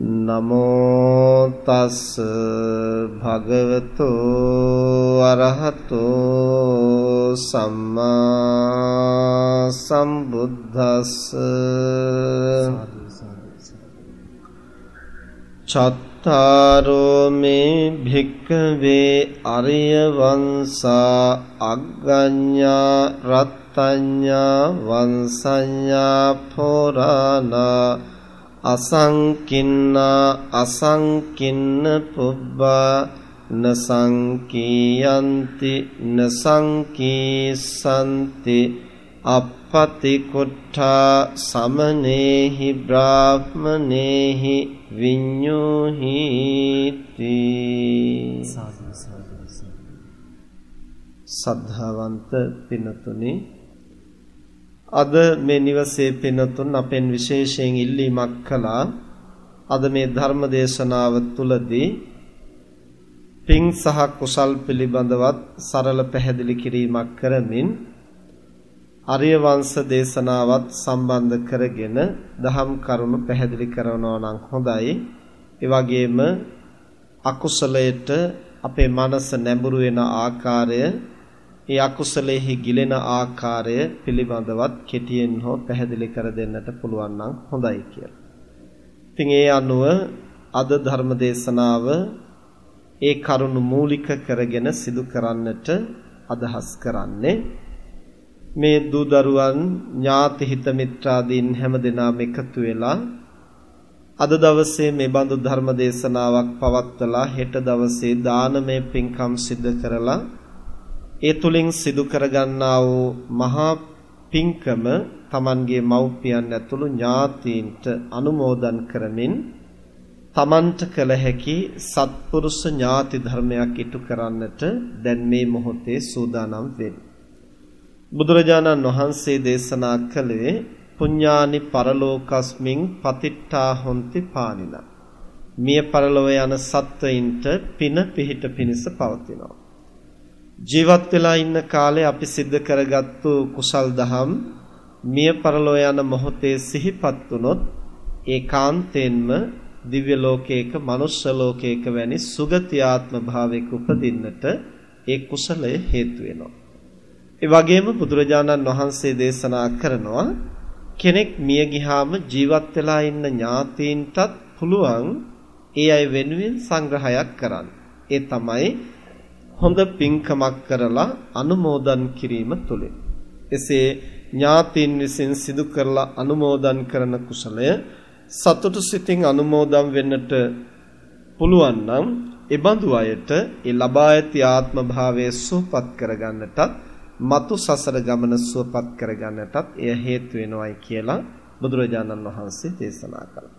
නමෝ තස් භගවතු අරහතෝ සම්මා සම්බුද්දස්ස චත්තාරෝ මේ භික්ඛවේ අරිය වංසා අග්ගඤ්ඤා රත්ත්‍ඤ්ඤා වංසඤ්ඤා පොරාණා අසංකින්නා අසංකින්න පුබ්බා නසංකීයන්ති නසංකීසන්ති අපපති කුට්ඨා සමනේහි බ්‍රාහ්මනේහි විඤ්ඤෝහිති සද්ධාවන්ත පිනතුනි අද මේ නිවසේ පිනතුන් අපෙන් විශේෂයෙන් ඉල්ලීමක් කළා අද මේ ධර්ම දේශනාව තුලදී පින් සහ කුසල් පිළිබඳවත් සරල පැහැදිලි කිරීමක් කරමින් ආර්ය වංශ දේශනාවත් සම්බන්ධ කරගෙන දහම් කරුණු පැහැදිලි කරනවා නම් හොඳයි. ඒ වගේම අකුසලයට අපේ මනස නැඹුරු වෙන ආකාරය ඒ අකුසලෙහි ගිලෙන ආකාරය පිළිබඳවත් කෙටියෙන් හෝ පැහැදිලි කර දෙන්නට පුළුවන් නම් හොඳයි කියලා. ඉතින් ඒ අනුව අද ධර්ම දේශනාව ඒ කරුණු මූලික කරගෙන සිදු කරන්නට අදහස් කරන්නේ මේ දූ දරුවන් ඥාති හිත මිත්‍රාදීන් හැමදෙනාම එකතු වෙලා අද දවසේ මේ බඳු ධර්ම දේශනාවක් පවත්වලා හෙට දවසේ දානමය පින්කම් සිදු කරලා ඒ තුලින් සිදු කරගන්නා වූ මහා පින්කම Tamanගේ මව්පියන් ඇතුළු ඥාතීන්ට අනුමෝදන් කරමින් තමන්ට කළ හැකි සත්පුරුෂ ඥාති ධර්මයක් ඉටු කරන්නට දැන් මේ මොහොතේ සූදානම් වෙන්නේ. බුදුරජාණන් වහන්සේ දේශනා කළේ පුඤ්ඤානි පරලෝකස්මින් පතිට්ඨා හොಂತಿ පානිනා. මිය පරලොව යන සත්වයින්ට පින පිහිට පිනිස පවතිනවා. ජීවත් වෙලා ඉන්න කාලේ අපි සිද්ධ කරගත්තු කුසල් දහම් මිය පරලෝ යන මොහොතේ සිහිපත් වුනොත් ඒකාන්තයෙන්ම දිව්‍ය ලෝකයක මනුෂ්‍ය ලෝකයක වැනි සුගතියාත්ම භාවයක උපදින්නට ඒ කුසලය හේතු වෙනවා. ඒ වගේම බුදුරජාණන් වහන්සේ දේශනා කරනවා කෙනෙක් මිය ගියාම ජීවත් වෙලා ඉන්න ඥාතීන්ටත් පුළුවන් ඒ අය වෙනුවෙන් සංග්‍රහයක් කරන්න. ඒ තමයි හොඳ පින්කමක් කරලා අනුමෝදන් කිරීම තුලින් එසේ ඥාතීන් විසින් සිදු කරලා අනුමෝදන් කරන කුසලය සතුටු සිතින් අනුමෝදන් වෙන්නට පුළුවන් නම් ඒ බඳු අයට ඒ ලබා ඇති ආත්ම භාවයේ සුවපත් කරගන්නටත් මතු සසර ගමන සුවපත් කරගන්නටත් එය හේතු වෙනවයි කියලා බුදුරජාණන් වහන්සේ දේශනා කළා.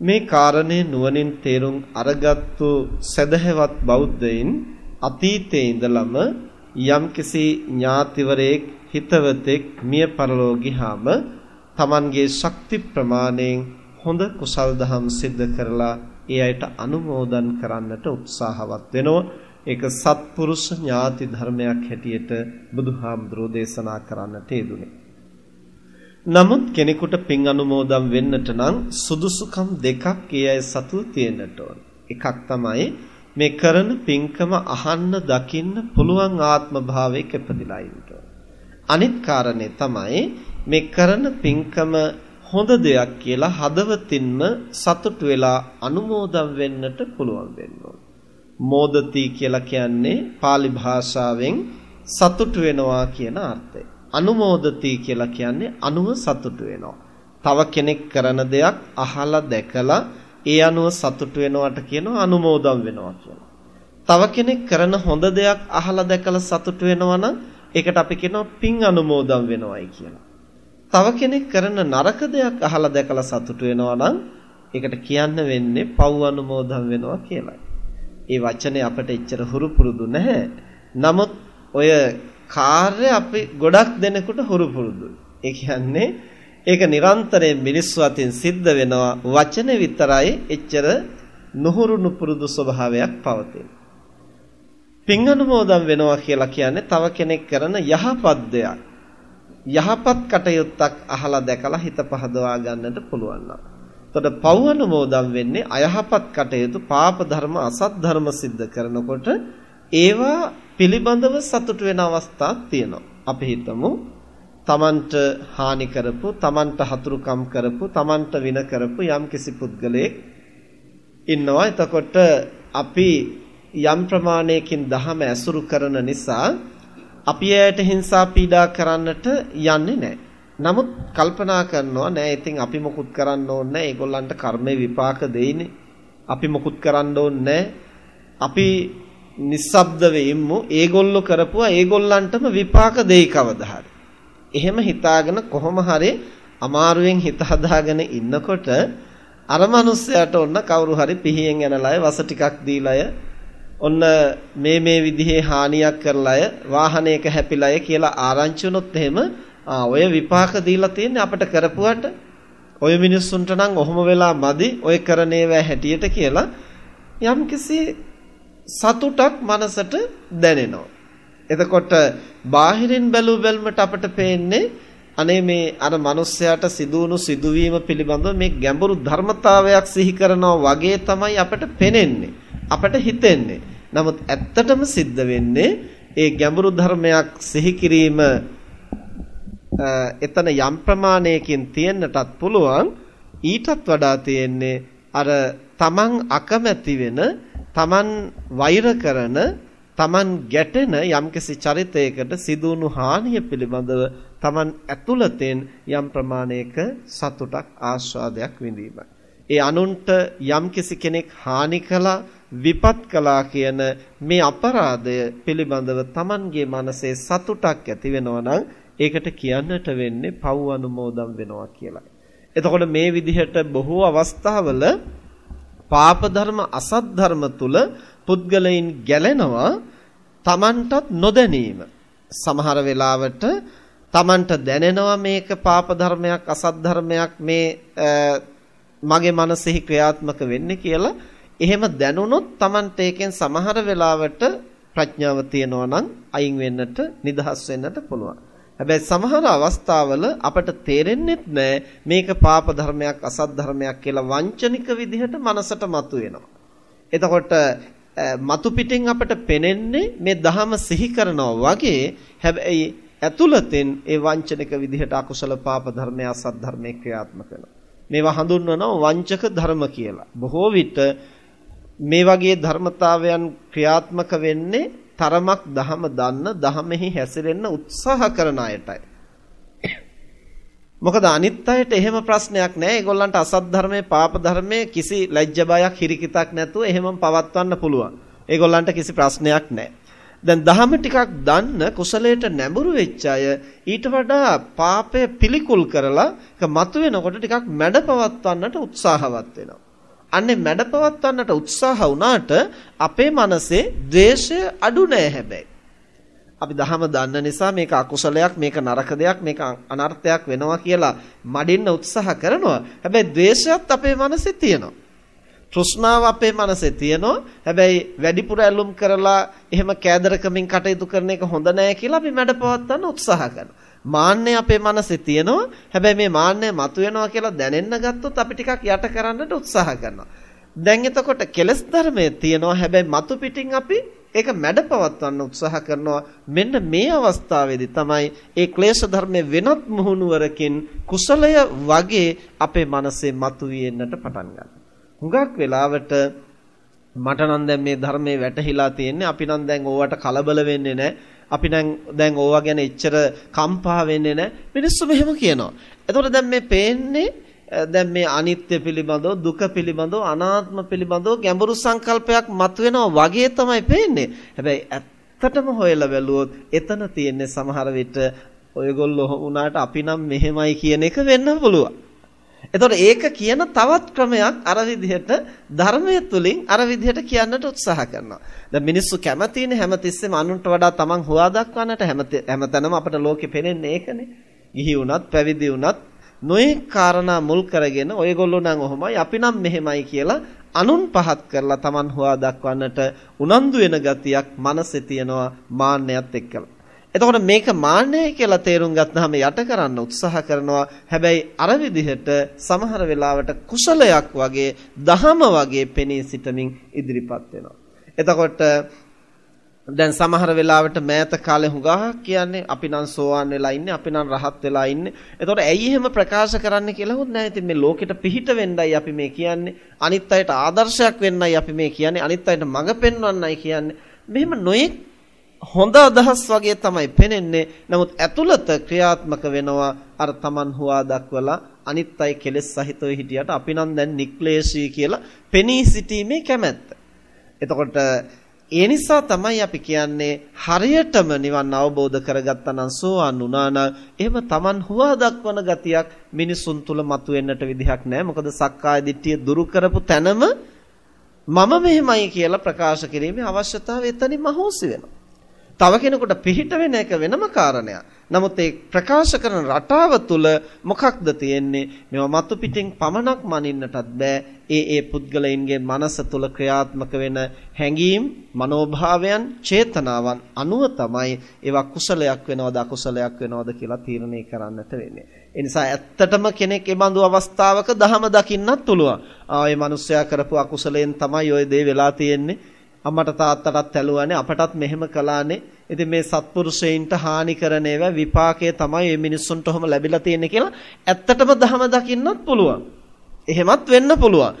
මේ කාරණේ නුවණින් තේරුම් අරගත්තු සදහැවත් බෞද්ධයින් අතීතයේ ඉඳලම යම්කිසි ඥාතිවරයෙක් හිතවතෙක් මිය පරලෝ ගියාම Tamanගේ ශක්ති ප්‍රමාණයෙන් හොඳ කුසල් දහම් සිද්ධ කරලා ඒ අයට අනුමෝදන් කරන්නට උත්සාහවත් වෙනවා. ඒක සත්පුරුෂ ඥාති ධර්මයක් හැටියට බුදුහාමුදුරෝ දේශනා කරන්නට යෙදුනේ. නමුත් කෙනෙකුට පින් අනුමෝදන් වෙන්නට නම් සුදුසුකම් දෙකක් ඒ අය සතු තියෙන්නට ඕන. එකක් තමයි මේ කරන පින්කම අහන්න දකින්න පුළුවන් ආත්ම භාවයක ඉපදිලා ඉන්න අනිත් කාරණේ තමයි මේ කරන පින්කම හොඳ දෙයක් කියලා හදවතින්ම සතුටු වෙලා අනුමෝදන් වෙන්නට පුළුවන් වෙන්න මෝදති කියලා කියන්නේ pāli භාෂාවෙන් සතුටු වෙනවා කියන අර්ථය. අනුමෝදති කියලා කියන්නේ අනුව සතුටු වෙනවා. තව කෙනෙක් කරන දෙයක් අහලා දැකලා ඒ අනුව සතුටු වෙනවට කියනවා අනුමෝදන් වෙනවා කියලා. තව කෙනෙක් කරන හොඳ දෙයක් අහලා දැකලා සතුටු වෙනවා නම් ඒකට අපි කියනවා පින් අනුමෝදන් වෙනවයි කියලා. තව කෙනෙක් කරන නරක දෙයක් අහලා දැකලා සතුටු වෙනවා නම් ඒකට කියන්න වෙන්නේ පව් අනුමෝදන් වෙනවා කියලායි. ඒ වචනේ අපිට එච්චර හුරු පුරුදු නැහැ. නමුත් ඔය කාර්ය අපි ගොඩක් දෙනෙකුට හුරු පුරුදුයි. ඒ කියන්නේ ඒක නිරන්තරයෙන් මිනිස්සු අතින් සිද්ධ වෙනවා වචනේ විතරයි එච්චර නොහුරු නුපුරුදු ස්වභාවයක් පවතින. පින් අනුමෝදන් වෙනවා කියලා කියන්නේ තව කෙනෙක් කරන යහපත් දෙයක්. යහපත් කටයුත්තක් අහලා දැකලා හිත පහදවා ගන්නට පුළුවන් නම්. එතකොට පව් අනුමෝදන් වෙන්නේ අයහපත් කටයුතු, පාප ධර්ම, අසත් ධර්ම සිද්ධ කරනකොට ඒවා පිළිබඳව සතුට වෙන අවස්ථාවක් තියෙනවා. අපි හිතමු තමන්ට හානි කරපු, තමන්ට හතුරුකම් කරපු, තමන්ට වින කරපු යම්කිසි පුද්ගලයෙක් ඉන්නවා. එතකොට අපි යම් ප්‍රමාණයකින් දහම ඇසුරු කරන නිසා අපි ඇයට හිංසා පීඩා කරන්නට යන්නේ නැහැ. නමුත් කල්පනා කරනවා නෑ ඉතින් අපි මොකුත් කරන්න ඕනේ නෑ. ඒගොල්ලන්ට කර්මේ විපාක දෙයිනේ. අපි මොකුත් කරන්න ඕනේ අපි නිස්සබ්ද වෙයිමු. ඒගොල්ලෝ කරපුවා ඒගොල්ලන්ටම විපාක දෙයි කවදා එහෙම හිතාගෙන කොහොම හරි අමාරුවෙන් හිත හදාගෙන ඉන්නකොට අර මිනිස්සයාට ඔන්න කවුරු හරි පිහියෙන් යනලාය වස ටිකක් දීලාය ඔන්න මේ මේ විදිහේ හානියක් කරලාය වාහනයක හැපිලාය කියලා ආරංචි වුණොත් එහෙම ඔය විපාක දීලා තියෙන්නේ අපිට කරපුවට ඔය මිනිස්සුන්ට නම් ඔහොම වෙලා මදි ඔය කරන ඒවා හැටියට කියලා යම්කිසි සතුටක් මනසට දැනෙනවා. එතකොට බාහිරින් බැලු බැලමට අපිට පේන්නේ අනේ මේ අර මිනිස්සයාට සිදුවුණු සිදුවීම පිළිබඳව මේ ගැඹුරු ධර්මතාවයක් සිහි කරනවා වගේ තමයි අපිට පෙනෙන්නේ. අපට හිතෙන්නේ. නමුත් ඇත්තටම සිද්ධ වෙන්නේ ඒ ගැඹුරු ධර්මයක් සිහි කිරීම එතන යම් ප්‍රමාණයකින් තියෙන්නටත් පුළුවන් ඊටත් වඩා තියෙන්නේ අර තමන් අකමැති වෙන තමන් වෛර කරන තමන් ගැටෙන යම්කිසි චරිතයකට සිදුවුණු හානිය පිළිබඳව තමන් ඇතුළතෙන් යම් ප්‍රමාණයක සතුටක් ආස්වාදයක් විඳීමයි. ඒ අනුන්ට යම්කිසි කෙනෙක් හානි කළා විපත් කළා කියන මේ අපරාධය පිළිබඳව Tamanගේ මනසේ සතුටක් ඇති වෙනවා නම් ඒකට කියන්නට වෙන්නේ පව් අනුමෝදම් වෙනවා කියලා. එතකොට මේ විදිහට බොහෝ අවස්ථාවල පාප ධර්ම අසත් ධර්ම තුල පුද්ගලයන් ගැලෙනවා Tamanටත් නොදැනීම. සමහර වෙලාවට Tamanට දැනෙනවා මේක පාප ධර්මයක් අසත් ධර්මයක් මේ මගේ මනසෙහි ක්‍රියාත්මක වෙන්නේ කියලා එහෙම දැනුනොත් Tamante එකෙන් සමහර වෙලාවට ප්‍රඥාව තියනවා නම් අයින් වෙන්නට නිදහස් වෙන්නට පුළුවන්. හැබැයි සමහර අවස්ථාවල අපට තේරෙන්නේ නැහැ මේක පාප ධර්මයක් අසත් ධර්මයක් කියලා වංචනික විදිහට මනසට මතුවෙනවා. එතකොට මතු පිටින් අපට පෙනෙන්නේ මේ දහම සිහි කරනවා වගේ හැබැයි ඇතුළතෙන් ඒ වංචනික විදිහට අකුසල පාප ධර්මය අසත් ධර්මයේ ක්‍රියාත්මක වෙනවා. මේවා හඳුන්වනවා වංචක ධර්ම කියලා. බොහෝ විට මේ වගේ ධර්මතාවයන් ක්‍රියාත්මක වෙන්නේ තරමක් දහම දන්න දහමෙහි හැසිරෙන්න උත්සාහ කරන අයටයි. මොකද අනිත් අයට එහෙම ප්‍රශ්නයක් නැහැ. ඒගොල්ලන්ට අසත් ධර්මයේ පාප ධර්මයේ කිසි ලැජ්ජ බයක් හිරිකිතක් නැතුව එහෙමම පවත්වන්න පුළුවන්. ඒගොල්ලන්ට කිසි ප්‍රශ්නයක් නැහැ. දැන් දහම ටිකක් දන්න කුසලයට නැඹුරු වෙච්ච අය ඊට වඩා පාපය පිළිකුල් කරලා ඒක මතුවෙනකොට ටිකක් මැඩ පවත්වන්නට උත්සාහවත් වෙනවා. අන්නේ මැඩපවත්වන්නට උත්සාහ වුණාට අපේ මනසේ ද්වේෂය අඩු නෑ හැබැයි. අපි දහම දන්න නිසා මේක අකුසලයක් මේක නරක දෙයක් මේක අනර්ථයක් වෙනවා කියලා මඩින්න උත්සාහ කරනවා. හැබැයි ද්වේෂයත් අපේ මනසේ තියෙනවා. තෘෂ්ණාව අපේ මනසේ තියෙනවා. හැබැයි වැඩිපුර ඇලුම් කරලා එහෙම කෑදරකමින් කටයුතු කරන එක හොඳ නෑ කියලා අපි මැඩපවත්වන්න උත්සාහ කරනවා. මාන්නය අපේ මනසේ තියෙනවා. හැබැයි මේ මාන්නය මතුවෙනවා කියලා දැනෙන්න ගත්තොත් අපි ටිකක් යට කරන්නට උත්සාහ කරනවා. දැන් එතකොට කෙලස් ධර්මයේ තියෙනවා. හැබැයි මතු පිටින් අපි ඒක මැඩපවත්වන්න උත්සාහ කරනවා. මෙන්න මේ අවස්ථාවේදී තමයි ඒ ක්ලේශ ධර්මයේ වෙනත් මුහුණුවරකින් කුසලය වගේ අපේ මනසේ මතුවෙන්නට පටන් ගන්නවා. හුඟක් වෙලාවට මට නම් දැන් මේ ධර්මයේ වැටහිලා තියෙන්නේ අපි නම් දැන් ඕවට කලබල වෙන්නේ නැහැ. අපි නම් දැන් ඕවා ගැන එච්චර කම්පා වෙන්නේ නැහැ. මිනිස්සු මෙහෙම කියනවා. එතකොට දැන් මේ පේන්නේ දැන් මේ අනිත්‍ය පිළිබඳව දුක පිළිබඳව අනාත්ම පිළිබඳව ගැඹුරු සංකල්පයක් මතුවෙනවා වගේ තමයි පේන්නේ. හැබැයි ඇත්තටම හොයලා බැලුවොත් එතන තියෙන්නේ සමහර විට ඔයගොල්ලෝ වුණාට අපි නම් මෙහෙමයි කියන එක වෙන්න පුළුවන්. එතකොට ඒක කියන තවත් ක්‍රමයක් අර විදිහට ධර්මයේ තුලින් අර විදිහට කියන්නට උත්සාහ කරනවා. දැන් මිනිස්සු කැමතිනේ හැමතිස්සෙම අනුන්ට වඩා තමන් හොවා දක්වන්නට හැමතැනම අපට ලෝකෙ පෙනෙන්නේ ඒකනේ. ගිහි වුණත් පැවිදි වුණත් නොයේ කාරණා මුල් කරගෙන ඔයගොල්ලෝ නම් ඔහොමයි අපි නම් මෙහෙමයි කියලා අනුන් පහත් කරලා තමන් හොවා දක්වන්නට උනන්දු වෙන ගතියක් මනසේ තියෙනවා මාන්නයත් එක්කලා. එතකොට මේක මාන්නය කියලා තේරුම් ගත්තාම යට කරන්න උත්සාහ කරනවා. හැබැයි අර විදිහට සමහර වෙලාවට කුසලයක් වගේ, දහම වගේ පෙනී සිටමින් ඉදිරිපත් වෙනවා. එතකොට දැන් සමහර වෙලාවට මෑත කාලේ හුඟා කියන්නේ අපි නම් සෝවාන් වෙලා ඉන්නේ අපි නම් රහත් වෙලා ඉන්නේ. එතකොට ඇයි එහෙම ප්‍රකාශ කරන්න කියලා හොත් නැහැ. ඉතින් මේ ලෝකෙට පිහිට වෙන්නයි අපි මේ කියන්නේ. අනිත් අයට ආදර්ශයක් වෙන්නයි අපි මේ කියන්නේ. අනිත් අයට මඟ පෙන්වන්නයි කියන්නේ. මෙහෙම නොයෙක් හොඳ අදහස් වගේ තමයි පෙනෙන්නේ. නමුත් ඇතුළත ක්‍රියාත්මක වෙනවා අර Taman හුවා දක්වලා අනිත් අය කෙලෙස් සහිතව හිටියට අපි නම් දැන් නික්ලේශී කියලා පෙනී සිටීමේ කැමැත්ත. එතකොට ඒ නිසා තමයි අපි කියන්නේ හරියටම නිවන් අවබෝධ කරගත්තා නම් සෝවන් වුණා නම් එහෙම Taman හුවා දක්වන ගතියක් මිනිසුන් තුල මතුවෙන්නට විදිහක් නැහැ. මොකද සක්කාය දිට්ඨිය දුරු කරපු තැනම මම මෙහෙමයි කියලා ප්‍රකාශ කිරීමේ අවශ්‍යතාවය එතනින්ම අහෝසි වෙනවා. තව කෙනෙකුට පිහිට වෙන එක වෙනම කාරණයක්. නමුත් ඒ ප්‍රකාශ කරන රටාව තුළ මොකක්ද තියෙන්නේ? මේවා මතු පිටින් පමණක් මනින්නටත් බෑ. ඒ ඒ පුද්ගලයින්ගේ මනස තුළ ක්‍රියාත්මක වෙන හැඟීම්, මනෝභාවයන්, චේතනාවන් අනුව තමයි ඒවා කුසලයක් වෙනවද අකුසලයක් වෙනවද කියලා තීරණය කරන්නට වෙන්නේ. ඒ නිසා ඇත්තටම කෙනෙක් ඒ බඳු අවස්ථාවක දහම දකින්නත් පුළුවන්. ආ ඒ මිනිස්සයා කරපු අකුසලයෙන් තමයි ওই දේ වෙලා තියෙන්නේ. අම්මට තාත්තටත් ඇලුවානේ අපටත් මෙහෙම කළානේ. ඉතින් මේ සත්පුරුෂයින්ට හානි කරන ඒවා විපාකයේ තමයි මේ මිනිස්සුන්ට ඔහම ලැබිලා තියෙන්නේ කියලා ඇත්තටම දහම දකින්නත් පුළුවන්. එහෙමත් වෙන්න පුළුවන්.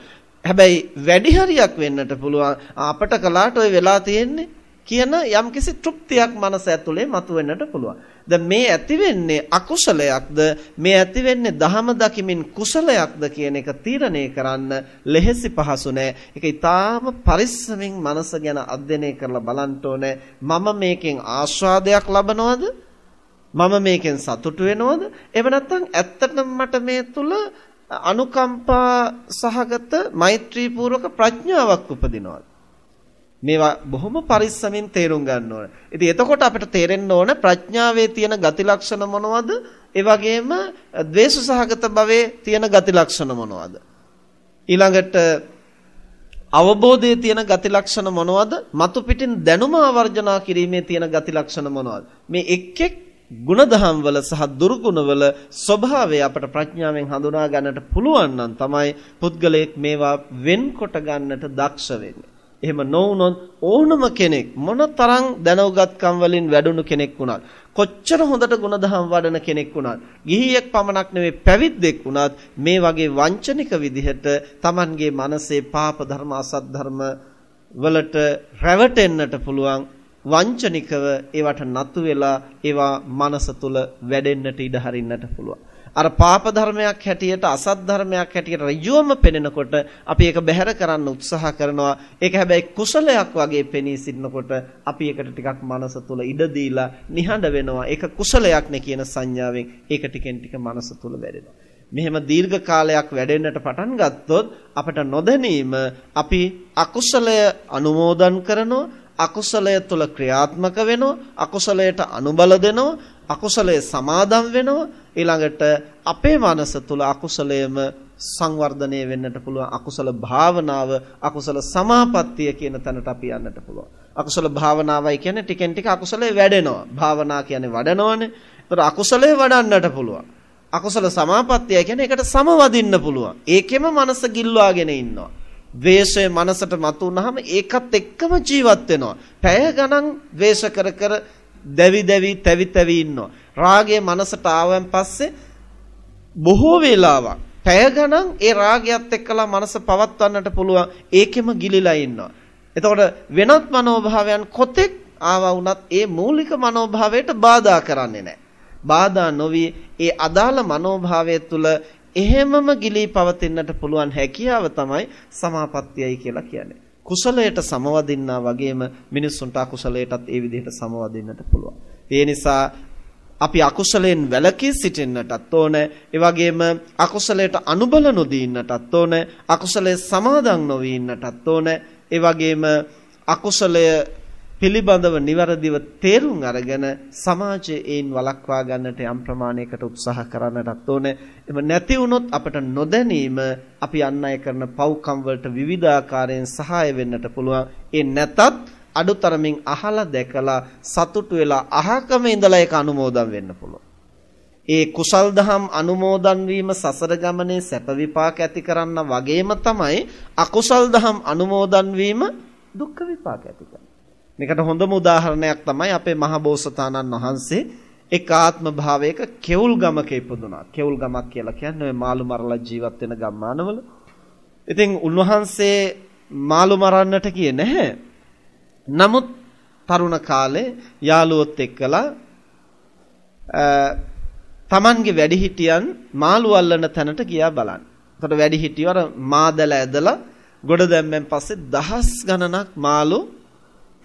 හැබැයි වැඩි හරියක් වෙන්නට පුළුවන් අපට කලාට ඔය වෙලා තියෙන්නේ කියන යම්කිසි තෘප්තියක් මනස ඇතුලේ මතුවෙන්නට පුළුවන්. දැන් මේ ඇති වෙන්නේ අකුසලයක්ද මේ ඇති වෙන්නේ දහම දකිමින් කුසලයක්ද කියන එක තීරණය කරන්න ලෙහෙසි පහසු නෑ. ඒක ඊටාම පරිස්සමින් මනස ගැන අධ්‍යයනය කරලා බලන්න ඕනේ. මම මේකෙන් ආස්වාදයක් ලබනවද? මම මේකෙන් සතුටු වෙනවද? එහෙම නැත්නම් ඇත්තටම මට මේ තුල අනුකම්පා සහගත මෛත්‍රී පූර්වක ප්‍රඥාවක් උපදිනවද? මේවා බොහොම පරිස්සමින් තේරුම් ගන්න ඕන. ඉතින් එතකොට අපිට තේරෙන්න ඕන ප්‍රඥාවේ තියෙන ගති ලක්ෂණ මොනවද? ඒ වගේම ද්වේෂ සහගත භවයේ තියෙන ගති ලක්ෂණ මොනවද? ඊළඟට අවබෝධයේ තියෙන ගති ලක්ෂණ මොනවද? මතු පිටින් දැනුම ආවර්ජනා කිරීමේ තියෙන ගති ලක්ෂණ මොනවද? මේ එක් එක් ಗುಣධම් වල සහ දුර්ගුණ වල ස්වභාවය අපට ප්‍රඥාවෙන් හඳුනා ගන්නට පුළුවන් නම් තමයි පුද්ගලයෙක් මේවා වෙන්කොට ගන්නට දක්ෂ වෙන්නේ. එහෙම නොවුනොත් ඕනම කෙනෙක් මොනතරම් දැනුගත්කම් වලින් වැඩුණු කෙනෙක් වුණත් කොච්චර හොඳට ගුණධම් වඩන කෙනෙක් වුණත් ගිහියෙක් පමණක් නෙවෙයි පැවිද්දෙක් වුණත් මේ වගේ වංචනික විදිහට Tamanගේ මනසේ පාප ධර්ම අසත් ධර්ම වලට රැවටෙන්නට පුළුවන් වංචනිකව ඒවට නතු වෙලා ඒවා මනස තුල වැඩෙන්නට ඉඩ හරින්නට පුළුවන්. අර පාප ධර්මයක් හැටියට අසත් ධර්මයක් හැටියට ඍජුවම පෙනෙනකොට අපි ඒක බැහැර කරන්න උත්සාහ කරනවා. ඒක හැබැයි කුසලයක් වගේ පෙනී සිටිනකොට අපි ඒකට ටිකක් මනස තුල ඉඩ දීලා නිහඬ වෙනවා. ඒක කුසලයක් නේ කියන සංඥාවෙන් ඒක ටිකෙන් ටික මනස තුල වැඩෙනවා. මෙහෙම දීර්ඝ කාලයක් වැඩෙන්නට පටන් ගත්තොත් අපට නොදැනීම අපි අකුසලය අනුමෝදන් කරනවා අකුසලය තුල ක්‍රියාත්මක වෙනවා අකුසලයට අනුබල දෙනවා අකුසලයේ සමාදම් වෙනවා ඊළඟට අපේ මනස තුල අකුසලයම සංවර්ධනය වෙන්නට පුළුවන් අකුසල භාවනාව අකුසල සමාපත්තිය කියන තැනට අපි යන්නට පුළුවන්. අකුසල භාවනාවයි කියන්නේ ටිකෙන් ටික අකුසලේ වැඩෙනවා. භාවනා කියන්නේ වඩනවනේ. ඒතර අකුසලේ වඩන්නට පුළුවන්. අකුසල සමාපත්තිය කියන්නේ ඒකට සමවදින්න පුළුවන්. ඒකෙම මනස ගිල්වාගෙන ඉන්නවා. ද්වේෂය මනසට මතුනහම ඒකත් එක්කම ජීවත් වෙනවා. පැය ගණන් ද්වේෂ කර කර දැවි දැවි තැවි තැවි ඉන්නවා. රාගය මනසට ආවන් පස්සේ බොහෝ වේලාවක් පැය ගණන් ඒ රාගයත් එක්කලා මනස පවත්වන්නට පුළුවන් ඒකෙම ගිලිලා ඉන්නවා. එතකොට වෙනත් මනෝභාවයන් කොතෙක් ආවා වුණත් ඒ මූලික මනෝභාවයට බාධා කරන්නේ නැහැ. බාධා නොවි ඒ අදාළ මනෝභාවය තුළ එහෙමම ගිලී පවතින්නට පුළුවන් හැකියාව තමයි සමාපත්තියයි කියලා කියන්නේ. කුසලයට සමවදින්නා වගේම මිනිස්සුන්ට අකුසලයටත් ඒ විදිහට සමවදින්නට පුළුවන්. ඒ නිසා අපි අකුසලයෙන් වැළකී සිටින්නටත් ඕන. ඒ වගේම අකුසලයට අනුබල නොදී ඉන්නටත් ඕන. අකුසලයේ සමාදන් නොවී ඉන්නටත් ඕන. ඒ වගේම අකුසලය පිළිබඳව નિවරදිව තේරුම් අරගෙන සමාජයේ ඒන් වළක්වා ගන්නට යම් ප්‍රමාණයකට උත්සාහ කරන්නටත් ඕනේ. එම නැති වුනොත් අපට නොදැනීම අපි අන් අය කරන පව්කම් වලට විවිධාකාරයෙන් සහාය වෙන්නට පුළුවන්. ඒ නැතත් අඩුතරමින් අහලා දැකලා සතුටු වෙලා අහකම ඉඳලා ඒක අනුමෝදන් වෙන්න පුළුවන්. ඒ කුසල් දහම් අනුමෝදන් වීම සසර ගමනේ සැප විපාක ඇති කරන්න වගේම තමයි අකුසල් දහම් අනුමෝදන් වීම දුක්ඛ විපාක ඇති කරන්නේ. මේකට හොඳම උදාහරණයක් තමයි අපේ මහබෝසතාණන් වහන්සේ එක් ආත්ම භාවයක කෙවුල් ගමක ඉපදුනා. කෙවුල් ගමක් කියලා කියන්නේ මාළු මරලා ජීවත් වෙන ගම්මානවල. ඉතින් උන්වහන්සේ මාළු මරන්නට කියේ නැහැ. නමුත් තරුණ කාලේ යාළුවොත් එක්කලා තමන්ගේ වැඩිහිටියන් මාළු අල්ලන තැනට ගියා බලන්න. එතකොට වැඩිහිටියෝ අර මාදල ඇදලා ගොඩ දැම්මෙන් පස්සේ දහස් ගණනක් මාළු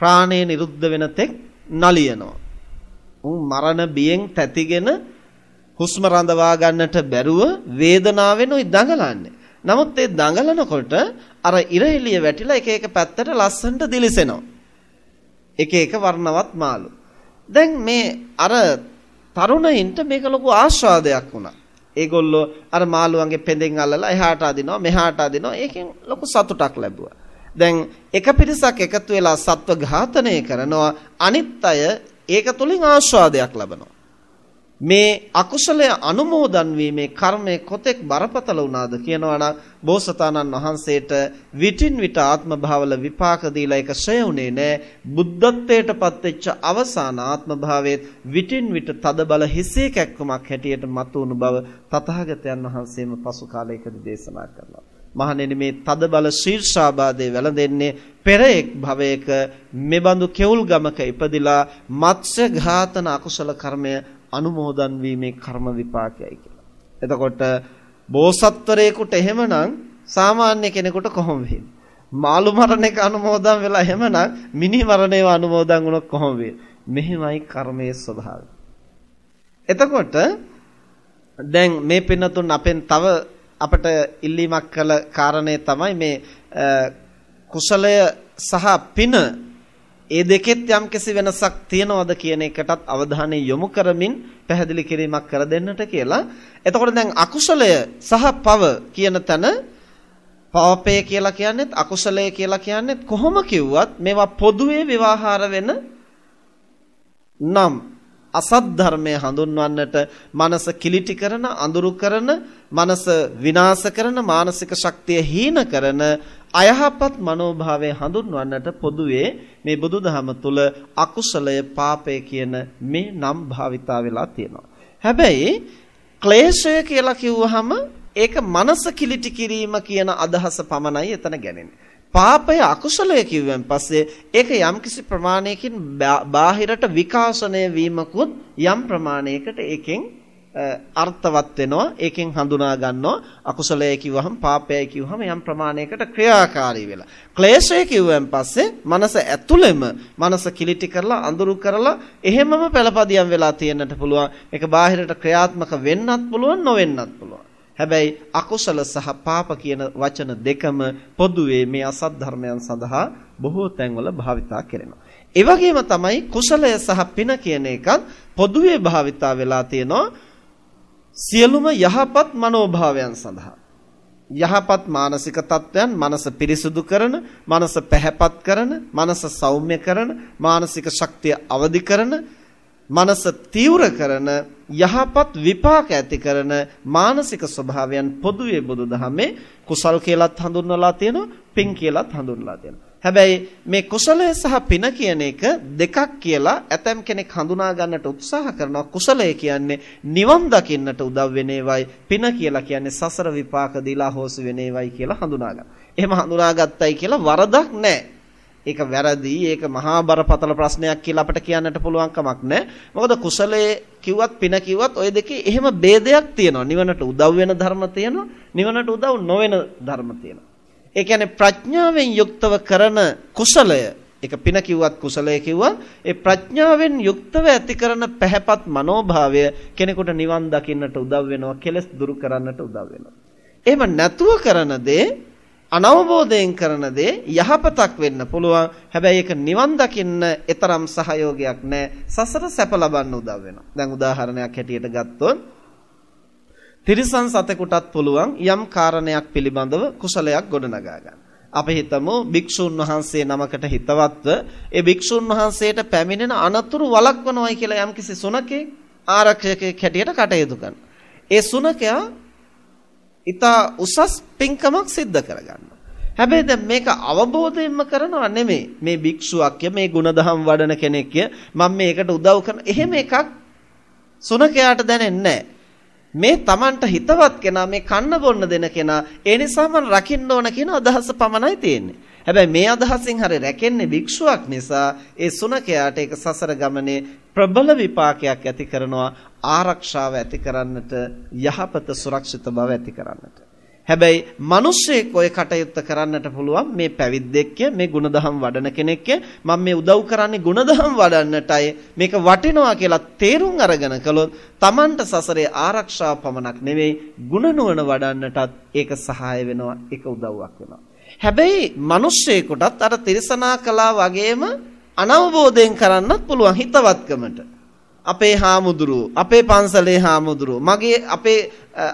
ප්‍රාණය නිරුද්ධ වෙන තෙක් නලියනවා. උන් මරණ බියෙන් තැතිගෙන හුස්ම රඳවා ගන්නට බැරුව වේදනාවෙන් උයි දඟලන්නේ. නමුත් ඒ දඟලනකොට අර ඉර එළිය වැටිලා එක එක පැත්තට ලස්සනට දිලිසෙනවා. එක එක වර්ණවත් මාළු. දැන් මේ අර තරුණයින්ට මේක ලොකු ආස්වාදයක් වුණා. ඒගොල්ලෝ අර මාළුවන්ගේ පෙඳෙන් අල්ලලා එහාට අදිනවා මෙහාට අදිනවා. ඒකෙන් ලොකු සතුටක් ලැබුවා. දැන් එක පිරිසක් එකතු වෙලා සත්ව ඝාතනය කරනවා. අනිත් අය ඒක තුලින් ආස්වාදයක් ලබනවා. මේ අකුසලය අනුමෝදන් වීමේ කර්මය කොතෙක් බරපතල වුණාද කියනවනම් බෝසතාණන් වහන්සේට විටින් විට ආත්ම භාවල විපාක දීලා ඒක ෂය උනේ නෑ. බුද්ධත්වයට පත්වෙච්ච අවසාන ආත්ම භාවයේ විටින් විට තද බල හිසේ කැක්කමක් හැටියට මතුවුණු බව තථාගතයන් වහන්සේම පසු කාලයකදී දේශනා කළා මහණෙනි මේ තද බල ශීර්ෂාබාධේ වැළඳෙන්නේ පෙර එක් භවයක මෙබඳු කෙවුල් ගමක ඉපදිලා මත්ස්‍ය ඝාතන අකුසල කර්මය අනුමෝදන් වීමේ කර්ම විපාකයයි කියලා. එතකොට බෝසත්වරයෙකුට එහෙමනම් සාමාන්‍ය කෙනෙකුට කොහොම වෙන්නේ? මාළු මරණ එක අනුමෝදන් වෙලා එහෙමනම් මිනි මරණේව අනුමෝදන් වුණොත් කොහොම වෙන්නේ? මෙහෙමයි කර්මයේ ස්වභාවය. එතකොට දැන් මේ පින්නතුන් අපෙන් තව අපට ඉල්ලීමක් කළ කාරණේ තමයි මේ කුසලය සහ පින ඒ දෙකෙත් යම්කිසි වෙනසක් තියනවද කියන එකටත් අවධානය යොමු කරමින් පැහැදිලි කිරීමක් කර දෙන්නට කියලා. එතකොට දැන් අකුසලය සහ පව කියන තැන පාපය කියලා කියන්නේත් අකුසලය කියලා කියන්නේත් කොහොම කිව්වත් මේවා පොදුවේ විවාහාර වෙන නම් අසත් ධර්මය හඳුන්වන්නට මනස කිලිටි කරන අඳුරු කරන මනස විනාශ කරන මානසික ශක්තිය හීන කරන අයහපත් මනෝභාවය හඳුන්වන්නට පොදුවේ මේ බුදුදහම තුල අකුසලය පාපය කියන මේ නම් භාවිතා වෙලා තියෙනවා. හැබැයි ක්ලේශය කියලා කිව්වහම ඒක මනස කිලිටි කිරීම කියන අදහස පමණයි එතන ගැනෙන්නේ. පාපය අකුසලය කිව්වන් පස්සේ ඒක යම්කිසි ප්‍රමාණයකින් බාහිරට විකාශනය වීමකුත් යම් ප්‍රමාණයකට ඒකෙන් අර්ථවත් වෙනවා ඒකෙන් හඳුනා ගන්නවා. අකුසලය කිව්වහම පාපය කිව්වහම යම් ප්‍රමාණයකට ක්‍රියාකාරී වෙලා. ක්ලේශය කිව්වන් පස්සේ මනස ඇතුළෙම මනස කිලිටි කරලා අඳුරු කරලා එහෙමම පළපදියම් වෙලා තියෙන්නට පුළුවන්. ඒක බාහිරට ක්‍රියාත්මක වෙන්නත් පුළුවන් නොවෙන්නත් පුළුවන්. හැබැයි අකුසල සහ පාප කියන වචන දෙකම පොදුවේ මේ අසත් ධර්මයන් සඳහා බොහෝ තැන්වල භාවිතා කරනවා. ඒ වගේම තමයි කුසලය සහ පින කියන එකත් පොදුවේ භාවිතා වෙලා තියෙනවා සියලුම යහපත් මනෝභාවයන් සඳහා. යහපත් මානසික තත්වයන් මනස පිරිසුදු කරන, මනස පැහැපත් කරන, මනස සෞම්‍ය කරන, මානසික ශක්තිය අවදි කරන, මනස තීව්‍ර කරන යහපත් විපාක ඇති කරන මානසික ස්වභාවයන් පොදුවේ බුදුදහමේ කුසල් කියලාත් හඳුන්වලා තියෙනවා පින් කියලාත් හඳුන්වලා තියෙනවා හැබැයි මේ කුසලය සහ පින කියන එක දෙකක් කියලා ඇතම් කෙනෙක් හඳුනා ගන්නට උත්සාහ කරනවා කුසලය කියන්නේ නිවන් දකින්නට උදව් වෙන ඒවයි පින කියලා කියන්නේ සසර විපාක දීලා හොස් වෙන ඒවයි කියලා හඳුනා ගන්න. එහෙම හඳුනාගත්තයි කියලා වරදක් නැහැ. ඒක වැරදි ඒක මහා බරපතල ප්‍රශ්නයක් කියලා අපිට කියන්නට පුළුවන් කමක් නැහැ. මොකද කුසලයේ කිව්වත් පින කිව්වත් ওই දෙකේ එහෙම ભેදයක් තියෙනවා. නිවනට උදව් වෙන ධර්ම තියෙනවා. නිවනට උදව් නොවන ධර්ම තියෙනවා. ඒ කියන්නේ ප්‍රඥාවෙන් යුක්තව කරන කුසලය ඒක පින කිව්වත් කුසලය කිව්වත් ඒ ප්‍රඥාවෙන් යුක්තව ඇති කරන පැහැපත් මනෝභාවය කෙනෙකුට නිවන් දකින්නට උදව් වෙනවා. කෙලෙස් දුරු කරන්නට උදව් වෙනවා. එහෙම නැතුව කරන දේ අනවබෝධයෙන් කරන දේ යහපතක් වෙන්න පුළුවන්. හැබැයි ඒක නිවන් දකින්න ඊතරම් සහයෝගයක් නැහැ. සසර සැප ලබන්න උදව් වෙනවා. දැන් උදාහරණයක් හැටියට ගත්තොත් තිරිසන් සතෙකුටත් පුළුවන් යම් කාරණයක් පිළිබඳව කුසලයක් ගොඩනගා ගන්න. අපි හිතමු භික්ෂුන් වහන්සේ නමකට හිතවත්ව ඒ භික්ෂුන් වහන්සේට පැමිණෙන අනතුරු වළක්වනවයි කියලා යම්කිසි සුනකෙක් ආරක්ෂකයෙක් හැටියට කටයුතු කරනවා. ඒ සුනකයා ඊට උසස් පින්කමක් සිද්ධ කරගන්නවා. හැබැයි දැන් මේක අවබෝධයෙන්ම කරනව නෙමෙයි. මේ භික්ෂුවක්ය මේ ಗುಣධම් වඩන කෙනෙක්ය මම මේකට උදව් කරන එහෙම එකක් සුනකයාට දැනෙන්නේ නැහැ. මේ Tamanට හිතවත් කෙනා මේ කන්න බොන්න දෙන කෙනා ඒ නිසා මම රකින්න ඕන කියන අදහස පමණයි තියෙන්නේ. හැබැයි මේ අදහසින් හරි රැකෙන්නේ භික්ෂුවක් නිසා ඒ සුනකයාට ඒක සසර ගමනේ ප්‍රබල විපාකයක් ඇති කරනවා ආරක්ෂාව ඇති කරන්නට යහපත සුරක්ෂිත බව ඇති කරන්නට. හැබැයි මිනිස්සෙක් ඔය කටයුත්ත කරන්නට පුළුවන් මේ පැවිද්දෙක්ය මේ ಗುಣධම් වඩන කෙනෙක්ය. මම මේ උදව් කරන්නේ ಗುಣධම් වඩන්නටයි. මේක වටිනවා කියලා තේරුම් අරගෙන කළොත් Tamanට සසරේ ආරක්ෂාව පමණක් නෙවෙයි ಗುಣ වඩන්නටත් ඒක සහාය වෙනවා ඒක උදව්වක් වෙනවා. හැබැයි මිනිස්සෙකුටත් අර තිරසනා කලා වගේම අනවබෝධයෙන් කරන්නත් පුළුවන් හිතවත්කමට. අපේ හාමුදුරුවෝ අපේ පන්සලේ හාමුදුරුවෝ මගේ අපේ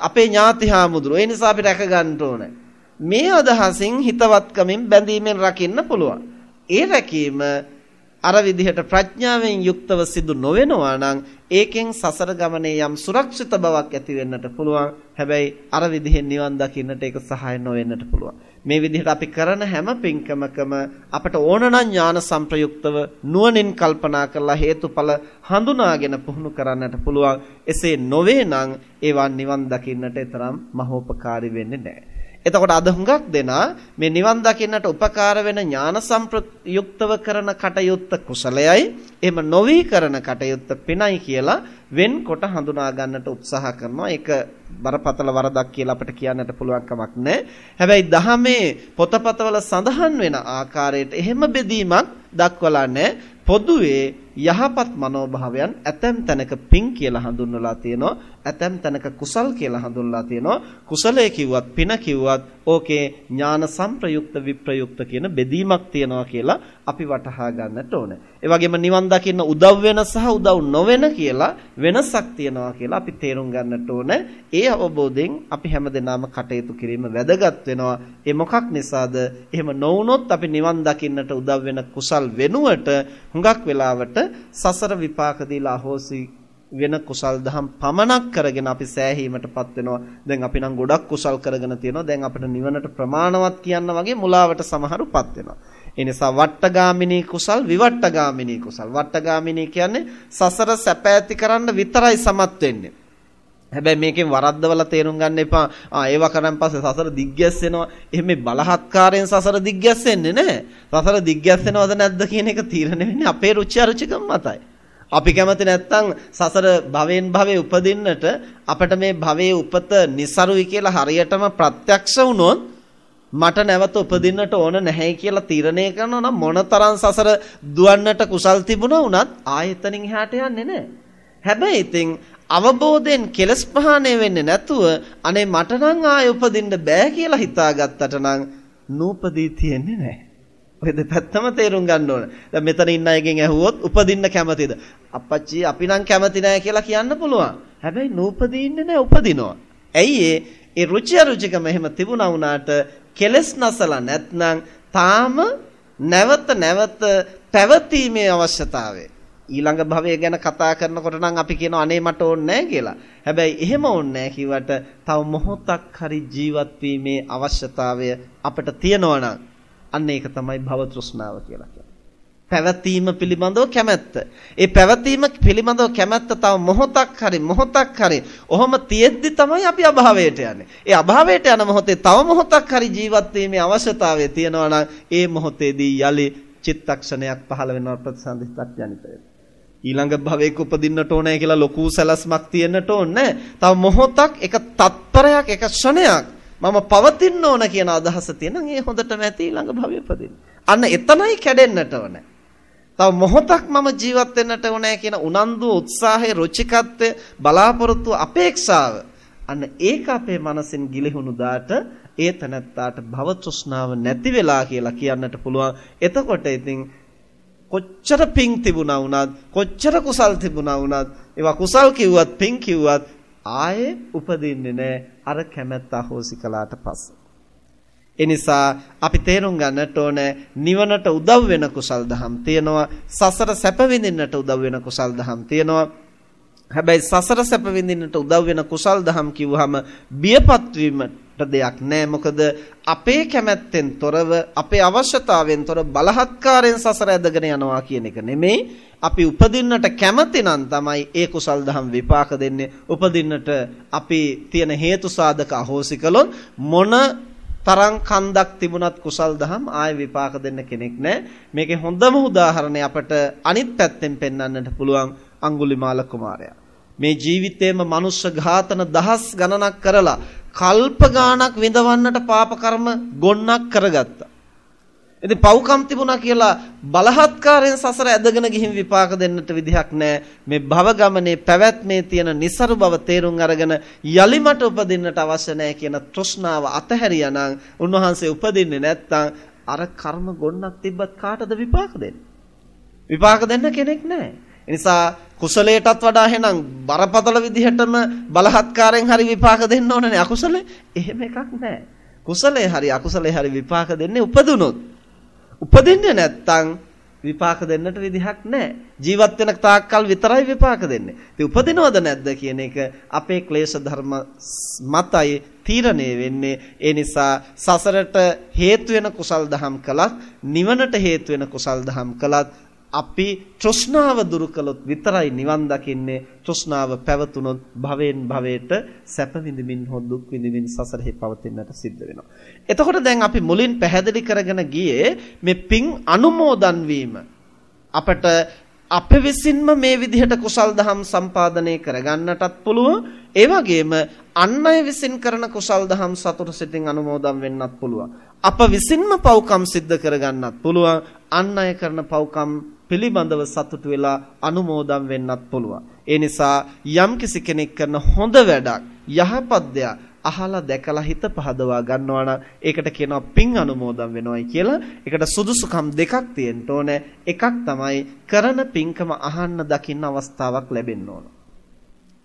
අපේ ඥාති හාමුදුරුවෝ ඒ නිසා අපි රැක ගන්න ඕනේ. මේ අදහසින් හිතවත්කමින් බැඳීමෙන් රකින්න පුළුවන්. ඒ රැකීම අර විදිහට ප්‍රඥාවෙන් යුක්තව සිදු නොවෙනවා නම් ඒකෙන් සසර ගමනේ යම් සුරක්ෂිත බවක් ඇති වෙන්නට පුළුවන්. හැබැයි අර විදිහෙන් නිවන් දකින්නට ඒක සහාය නොවෙන්නට පුළුවන්. මේ විදිහට අපි කරන හැම පින්කමකම අපට ඕනනම් ඥාන සංප්‍රයුක්තව නුවණින් කල්පනා කරලා හේතුඵල හඳුනාගෙන පුහුණු කරන්නට පුළුවන්. එසේ නොවේ නම් ඒවා නිවන් දකින්නට තරම් මහෝපකාරී වෙන්නේ නැහැ. එතකොට අද හුඟක් දෙනා මේ නිවන් දකින්නට උපකාර වෙන ඥාන සංප්‍රයුක්තව කරන කටයුත්ත කුසලයයි එහෙම නොවි කරන කටයුත්ත පිනයි කියලා වෙන්කොට හඳුනා ගන්නට උත්සාහ කරනවා ඒක බරපතල වරදක් කියලා අපිට කියන්නට පුළුවන් කමක් නැහැ. හැබැයි දහමේ පොතපතවල සඳහන් වෙන ආකාරයට එහෙම බෙදීමක් දක්වලා නැහැ. පොදුවේ යහපත් මනෝභාවයන් ඇතැම් තැනක පින් කියලා හඳුන්වලා තියෙනවා. ඇතැම් තැනක කුසල් කියලා හඳුන්වලා තියෙනවා. කුසලයේ කිව්වත් පින කිව්වත් ඕකේ ඥාන සංප්‍රයුක්ත විප්‍රයුක්ත කියන බෙදීමක් තියෙනවා කියලා අපි වටහා ගන්නට ඕනේ. ඒ වගේම නිවන් දකින්න උදව් වෙන සහ උදව් නොවන කියලා වෙනසක් තියෙනවා කියලා අපි තේරුම් ගන්නට ඕනේ. ඒ අවබෝධයෙන් අපි හැමදෙනාම කටයුතු කිරීම වැදගත් වෙනවා. ඒ මොකක් නිසාද? එහෙම නොවුනොත් අපි නිවන් දකින්නට උදව් වෙන කුසල් වෙනුවට හුඟක් වෙලාවට සසර විපාක දීලා අහෝසි වෙන කුසල් දහම් පමනක් කරගෙන අපි සෑහීමටපත් වෙනවා. දැන් අපි නම් ගොඩක් කුසල් කරගෙන තියෙනවා. දැන් අපිට නිවනට ප්‍රමාණවත් කියන්න වගේ මුලාවට සමහරුපත් වෙනවා. ඒ නිසා වට්ටගාමිනී කුසල් විවට්ටගාමිනී කුසල්. වට්ටගාමිනී කියන්නේ සසර සැප ඇති කරන්න විතරයි සමත් වෙන්නේ. හැබැයි මේකෙන් වරද්දවලා තේරුම් ගන්න එපා. ආ ඒව කරන් පස්සේ සසර දිග්ගැස්සෙනවා. එහෙම බලහත්කාරයෙන් සසර දිග්ගැස්සෙන්නේ නැහැ. සසර දිග්ගැස්සෙනවද නැද්ද කියන එක තීරණය වෙන්නේ අපේ රුචි අරුචිකම් මතයි. අපි කැමති නැත්තම් සසර භවෙන් භවේ උපදින්නට අපිට මේ භවයේ උපත નિසරුයි කියලා හරියටම ප්‍රත්‍යක්ෂ වුණොත් මට නැවත උපදින්නට ඕන නැහැ කියලා තීරණය කරනවා නම් මොනතරම් සසර දුවන්නට කුසල් තිබුණා වුණත් ආයතනින් එහාට යන්නේ නැහැ. හැබැයි ඉතින් අවබෝධයෙන් කෙලස් ප්‍රහාණය වෙන්නේ නැතුව අනේ මට නම් ආයෙ උපදින්න බෑ කියලා හිතාගත්තට නම් නූපදී තියෙන්නේ නැහැ. ඔය දෙපැත්තම තේරුම් ගන්න ඕන. දැන් මෙතන ඉන්න අයගෙන් ඇහුවොත් උපදින්න කැමතිද? අප්පච්චි අපි නම් කැමති නැහැ කියලා කියන්න පුළුවන්. හැබැයි නූපදී ඉන්නේ නැහැ උපදිනවා. ඇයි ඒ රුචි අරුචිකම එහෙම තිබුණා වුණාට කෙලස් නැසලා නැත්නම් තාම නැවත නැවත පැවතීමේ අවශ්‍යතාවය ඊළඟ භවය ගැන කතා කරනකොට නම් අපි කියනවා අනේ මට ඕනේ නැහැ කියලා. හැබැයි එහෙම ඕනේ නැහැ කිව්වට තව මොහොතක් හරි ජීවත් වීමේ අවශ්‍යතාවය අපිට තියෙනවා නම් අන්න ඒක තමයි භව තෘෂ්ණාව කියලා කියන්නේ. පැවතීම පිළිබඳව කැමැත්ත. ඒ පැවතීම පිළිබඳව කැමැත්ත තව මොහොතක් හරි මොහොතක් හරි ඔහොම තියෙද්දි තමයි අපි අභාවයට යන්නේ. ඒ අභාවයට යන මොහොතේ තව මොහොතක් හරි ජීවත් වීමේ අවශ්‍යතාවය තියෙනවා නම් ඒ මොහොතේදී යලි චිත්තක්ෂණයක් පහළ වෙනවා ප්‍රතිසන්දිස්තක් ජනිත වෙනවා. ඊළඟ භවයක උපදින්නට ඕනේ කියලා ලොකු සැලැස්මක් තියෙන්නට ඕනේ. තව මොහොතක් එක තත්පරයක් එක ක්ෂණයක් මම පවතින්න ඕන කියන අදහස තියෙනම් ඒ හොඳටම ඇති ඊළඟ භවය උපදින්න. අන්න එතනයි කැඩෙන්නට ඕනේ. තව මොහොතක් මම ජීවත් වෙන්නට ඕනේ කියන උනන්දු උත්සාහය රුචිකත්වය බලාපොරොත්තු අපේක්ෂාව අන්න ඒක අපේ මනසෙන් ගිලිහුණු දාට ඒ තනත්තාට භව තෘෂ්ණාව නැති වෙලා කියලා කියන්නට පුළුවන් එතකොට ඉතින් කොච්චර පිං තිබුණා වුණත් කොච්චර කුසල් තිබුණා වුණත් ඒවා කුසල් කිව්වත් පිං කිව්වත් ආයේ උපදින්නේ නැහැ අර කැමැත්ත අහෝසි කළාට පස්සේ. එනිසා අපි තේරුම් ගන්නට ඕන නිවනට උදව් වෙන කුසල් දහම් තියෙනවා. සසර සැප විඳින්නට උදව් වෙන කුසල් දහම් තියෙනවා. හැබැයි සසර සැප විඳින්නට උදව් වෙන කුසල් දහම් කිව්වහම බියපත් වීමට දෙයක් නැහැ මොකද අපේ කැමැත්තෙන් තොරව අපේ අවශ්‍යතාවයෙන් තොර බලහත්කාරයෙන් සසර ඇදගෙන යනවා කියන එක නෙමෙයි අපි උපදින්නට කැමති නම් තමයි ඒ කුසල් දහම් විපාක දෙන්නේ උපදින්නට අපි තියෙන හේතු සාධක අහෝසි කළොත් මොන තරම් කන්දක් තිබුණත් කුසල් දහම් ආය විපාක දෙන්න කෙනෙක් නැහැ. මේකේ හොඳම උදාහරණය අපට අනිත් පැත්තෙන් පෙන්වන්නට පුළුවන් අඟුලිමාල කුමාරයා. මේ ජීවිතේම මනුෂ්‍ය ඝාතන දහස් ගණනක් කරලා කල්ප ගාණක් විඳවන්නට පාප කර්ම ගොන්නක් කරගත්තා. ඉතින් පව්කම් තිබුණා කියලා බලහත්කාරයෙන් සසර ඇදගෙන ගිහින් විපාක දෙන්නට විදිහක් නැහැ. මේ භව ගමනේ පැවැත්මේ තියෙන નિසරු බව තේරුම් අරගෙන යලිමට උපදින්නට අවශ්‍ය නැහැ කියන තෘෂ්ණාව අතහැරියානම් උන්වහන්සේ උපදින්නේ නැත්තම් අර කර්ම ගොන්නක් තිබ්බත් කාටද විපාක දෙන්නේ? විපාක දෙන්න කෙනෙක් නැහැ. එනිසා කුසලයටත් වඩා එහෙනම් බරපතල විදිහටම බලහත්කාරයෙන් හරි විපාක දෙන්න ඕනනේ අකුසලේ. එහෙම එකක් නැහැ. කුසලයේ හරි අකුසලයේ හරි විපාක දෙන්නේ උපදුනොත්. උපදින්නේ නැත්තම් විපාක දෙන්නට විදිහක් නැහැ. ජීවත් වෙන තාක්කල් විතරයි විපාක දෙන්නේ. ඉතින් උපදිනවද නැද්ද කියන එක අපේ ක්ලේශ ධර්ම මතයි තීරණය වෙන්නේ. ඒ නිසා සසරට හේතු වෙන කුසල් දහම් කළත් නිවනට හේතු වෙන කුසල් දහම් කළත් අපි තෘෂ්ණාව දුරු කළොත් විතරයි නිවන් දකින්නේ තෘෂ්ණාව පැවතුනොත් භවෙන් භවයට සැප විඳින්මින් හෝ දුක් විඳින්මින් සසරෙහි පවතින්නට සිද්ධ වෙනවා. එතකොට දැන් අපි මුලින් පැහැදිලි කරගෙන ගියේ මේ පින් අනුමෝදන් වීම. අපට අප විසින්ම මේ විදිහට කුසල් දහම් සම්පාදනය කරගන්නටත් පුළුවන්. ඒ වගේම අන් අය විසින් කරන කුසල් දහම් සතුට සිතින් අනුමෝදන් වෙන්නත් පුළුවන්. අප විසින්ම පව්කම් සිද්ධ කරගන්නත් පුළුවන්. අන් අය කරන පව්කම් පිළිබඳව සතුටු වෙලා අනුමෝදම් වෙන්නත් පුළුවන්. ඒ නිසා යම්කිසි කෙනෙක් කරන හොඳ වැඩක් යහපත් දෙයක් අහලා දැකලා හිත පහදවා ගන්නවා නම් ඒකට කියනවා පින් අනුමෝදම් වෙනවයි කියලා. ඒකට සුදුසුකම් දෙකක් තියෙන්න ඕනේ. එකක් තමයි කරන පින්කම අහන්න දකින්න අවස්ථාවක් ලැබෙන්න ඕන.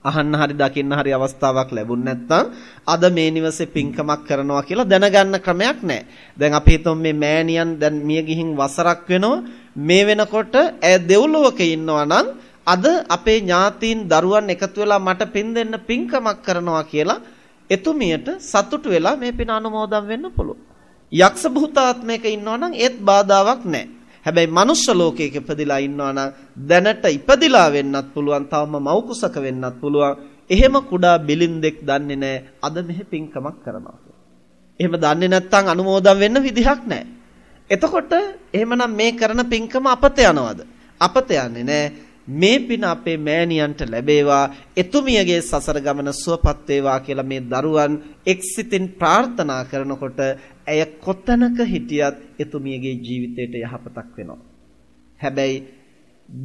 අහන්න හරි දකින්න හරි අවස්ථාවක් ලැබුණ නැත්නම් අද මේ නිවසේ පින්කමක් කරනවා කියලා දැනගන්න ක්‍රමයක් නැහැ. දැන් අපි හිතමු මේ මෑණියන් දැන් මිය ගිහින් වසරක් වෙනවා. මේ වෙනකොට ඇය දෙව්ලොවක ඉන්නවා නම් අද අපේ ඥාතීන් දරුවන් එකතු වෙලා මට පින් දෙන්න පින්කමක් කරනවා කියලා එතුමියට සතුටු වෙලා මේ පින අනුමෝදන් වෙන්න පුළුවන්. යක්ෂ භූතාත්මයක ඉන්නවා නම් ඒත් බාධාවක් නැහැ. හැබැයි මනුෂ්‍ය ලෝකයක ඉපදිලා ඉන්නවා නම් දැනට ඉපදිලා වෙන්නත් පුළුවන්, තවම මව්කුසක වෙන්නත් පුළුවන්. එහෙම කුඩා බිලින්දෙක් දන්නේ නැහැ අද මෙහෙ පින්කමක් කරනවා. එහෙම දන්නේ නැත්නම් අනුමෝදන් වෙන්න විදිහක් නැහැ. එතකොට එහෙමනම් මේ කරන පින්කම අපත යනවද? අපත යන්නේ නැහැ. මේ පින අපේ මෑණියන්ට ලැබේවා එතුමියගේ සසර ගමන සුවපත් වේවා කියලා මේ දරුවන් එක්සිතින් ප්‍රාර්ථනා කරනකොට ඇය කොතනක හිටියත් එතුමියගේ ජීවිතයට යහපතක් වෙනවා. හැබැයි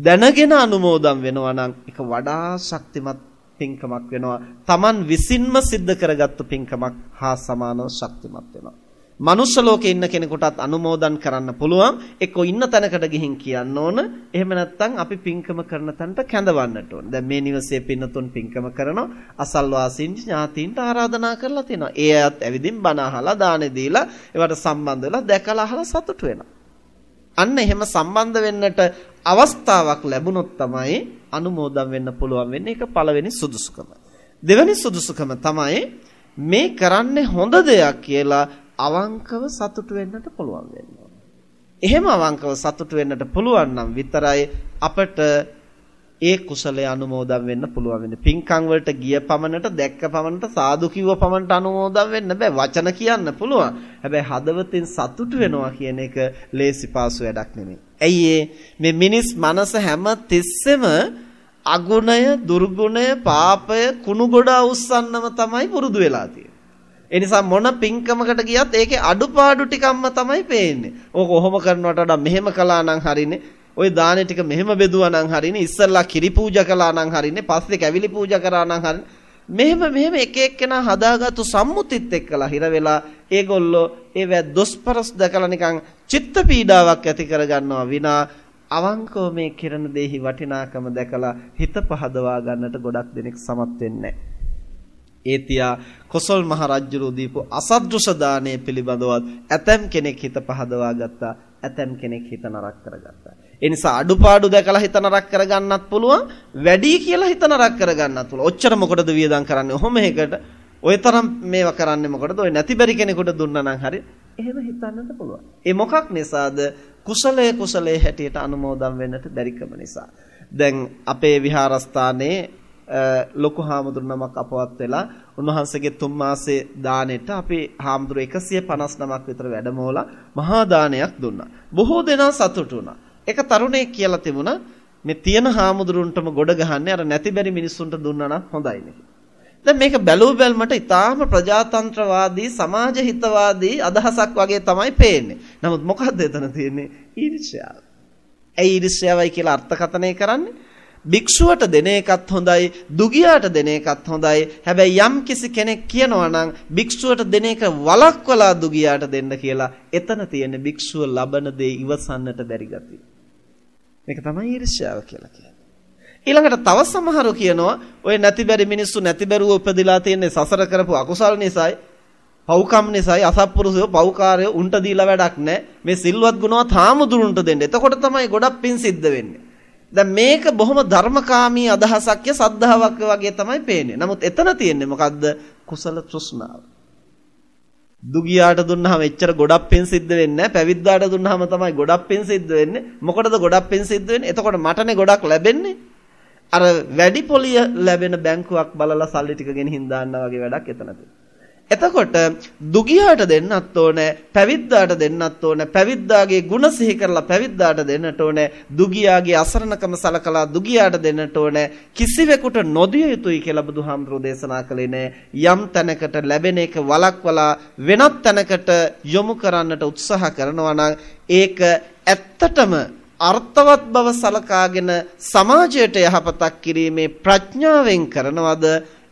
දැනගෙන අනුමෝදන් වෙනවා නම් ඒක වඩා ශක්තිමත් පින්කමක් වෙනවා. Taman විසින්ම සිද්ධ කරගත්තු පින්කමක් හා සමානව ශක්තිමත් වෙනවා. මනුෂ්‍ය ලෝකේ ඉන්න කෙනෙකුටත් අනුමෝදන් කරන්න පුළුවන්. එක්කෝ ඉන්න තැනකට ගිහින් කියන්න ඕන. එහෙම නැත්නම් අපි පින්කම කරන තැනට කැඳවන්නට ඕන. දැන් මේ නිවසේ පින්නතුන් පින්කම කරනවා. අසල්වාසීන් ඥාතීන්ට ආරාධනා කරලා තියෙනවා. ඒ අයත් ඇවිදින් බණ අහලා දානෙ දීලා ඒවට සම්බන්ධ වෙලා දැකලා අහලා සතුටු වෙනවා. අන්න එහෙම සම්බන්ධ වෙන්නට අවස්ථාවක් ලැබුණොත් තමයි අනුමෝදන් වෙන්න පුළුවන් වෙන්නේ. ඒක පළවෙනි සුදුසුකම. දෙවෙනි සුදුසුකම තමයි මේ කරන්නේ හොඳ දෙයක් කියලා අවංකව සතුටු වෙන්නට පුළුවන් වෙනවා. එහෙම අවංකව සතුටු වෙන්නට පුළුවන් නම් විතරයි අපට ඒ කුසලයේ අනුමෝදන් වෙන්න පුළුවන් වෙන්නේ. පින්කම් වලට ගිය පමණට දැක්ක පමණට සාදු කිව්ව පමණට අනුමෝදන් වෙන්න බෑ. වචන කියන්න පුළුවන්. හැබැයි හදවතින් සතුටු වෙනවා කියන එක ලේසි පාසු වැඩක් නෙමෙයි. ඇයි මේ මිනිස් මනස හැම තිස්සෙම අගුණය, දුර්ගුණය, පාපය, කුණු ගොඩ උස්සන්නම තමයි පුරුදු වෙලා තියෙන්නේ. ඒ නිසා මොන පින්කමකට ගියත් ඒකේ අඩුපාඩු ටිකක්ම තමයි පේන්නේ. ඕක කොහොම කරනවට වඩා මෙහෙම කළා නම් හරිනේ. ওই දානේ ටික මෙහෙම බෙදුවා නම් හරිනේ. ඉස්සල්ලා කිරි පූජා කළා නම් හරිනේ. පස්සේ කැවිලි පූජා කරා නම් හරිනේ. මෙහෙම මෙහෙම එක එක්කෙනා හදාගත්තු සම්මුතිත් එක්කලා හිර වෙලා ඒගොල්ලෝ ඒවැ දොස්පරස් දැකලා නිකන් චිත්ත පීඩාවක් ඇති කරගන්නවා විනා අවංකව මේ කිරණ දෙහි වටිනාකම දැකලා හිත පහදවා ගන්නට ගොඩක් දෙනෙක් සමත් වෙන්නේ නැහැ. ඒ තියා කොසල් මහ රජුරු දීපු අසද්දෘශ දාණය පිළිබඳවත් ඇතම් කෙනෙක් හිත පහදවා ගත්තා ඇතම් කෙනෙක් හිත නරක කරගත්තා. ඒ නිසා අඩුපාඩු දැකලා හිත නරක කරගන්නත් පුළුවන් වැඩි කියලා හිත නරක කරගන්නත් පුළුවන්. ඔච්චර මොකටද වියදම් කරන්නේ? ඔහොම එකකට ඔය තරම් මේවා කරන්නේ මොකටද? ඔය නැති බැරි කෙනෙකුට දුන්නා නම් හරි. එහෙම හිතන්නත් පුළුවන්. ඒ මොකක් නිසාද? කුසලයේ කුසලයේ හැටියට අනුමෝදන් වෙන්නට බැරිකම නිසා. දැන් අපේ විහාරස්ථානයේ ලොකු හාමුදුරු නමක් අපවත් වෙලා උන්වහන්සේගේ තුන් මාසේ දානෙට අපි හාමුදුරු 159ක් විතර වැඩමවලා මහා දානයක් දුන්නා. බොහෝ දෙනා සතුටු වුණා. එක තරුණයෙක් කියලා තිබුණා මේ තියෙන හාමුදුරුන්ටම ගොඩ ගහන්නේ අර නැති බැරි මිනිස්සුන්ට දුන්නා නම් හොඳයිනේ. දැන් මේක බැලුව බැලමට ඊටාම ප්‍රජාතන්ත්‍රවාදී සමාජ හිතවාදී අදහසක් වගේ තමයි පේන්නේ. නමුත් මොකද්ද එතන තියෙන්නේ? ඊර්ෂ්‍යාව. ඇයි ඊර්ෂ්‍යාවයි කියලා අර්ථකථනය කරන්නේ? භික්ෂුවට දෙන එකත් හොඳයි දුගියාට දෙන එකත් හොඳයි හැබැයි යම් කිසි කෙනෙක් කියනවා නම් භික්ෂුවට දෙන එක වළක්වලා දුගියාට දෙන්න කියලා එතන තියෙන භික්ෂුව ලබන දේ ඉවසන්නට බැරි ගතිය මේක තමයි ඊර්ෂ්‍යාව කියලා කියන්නේ ඊළඟට තව සමහරු කියනවා ඔය නැති බැරි මිනිස්සු නැති බැරුව උපදිලා තියෙන්නේ සසර කරපු අකුසල් නිසායි පව්කම් නිසායි අසත්පුරුෂයෝ පව්කාරයෝ උන්ට දීලා වැඩක් නැහැ මේ සිල්වත් ගුණවත් හාමුදුරුන්ට දෙන්න. එතකොට තමයි ගොඩක් පින් සිද්ධ වෙන්නේ. දැන් මේක බොහොම ධර්මකාමී අදහසක්ය සද්ධාාවක් වගේ තමයි පේන්නේ. නමුත් එතන තියෙන්නේ මොකද්ද? කුසල තෘෂ්ණාව. දුගියාට දුන්නාම එච්චර ගොඩක් පින් සිද්ධ වෙන්නේ නැහැ. පැවිද්දාට දුන්නාම තමයි ගොඩක් පින් සිද්ධ වෙන්නේ. මොකටද ගොඩක් පින් සිද්ධ වෙන්නේ? එතකොට මටනේ ගොඩක් ලැබෙන්නේ. අර වැඩි පොලිය ලැබෙන බැංකුවක් බලලා සල්ලි ටික ගෙනihin දාන්නා වගේ වැඩක් එතන තියෙනවා. එතකොට දුගියාට දෙන්නත් ඕනේ පැවිද්දාට දෙන්නත් ඕනේ පැවිද්දාගේ ಗುಣ සිහි කරලා පැවිද්දාට දෙන්නට ඕනේ දුගියාගේ අසරණකම සලකලා දුගියාට දෙන්නට ඕනේ. කිසිවෙකුට නොදිය යුතුයි කියලා බුදුහාමුදුරෝ දේශනා කළේ නෑ. යම් තැනකට ලැබෙන එක වළක්වලා වෙනත් තැනකට යොමු කරන්නට උත්සාහ කරනවා නම් ඒක ඇත්තටම අර්ථවත් බව සලකාගෙන සමාජයට යහපතක් කිරීමේ ප්‍රඥාවෙන් කරනවද?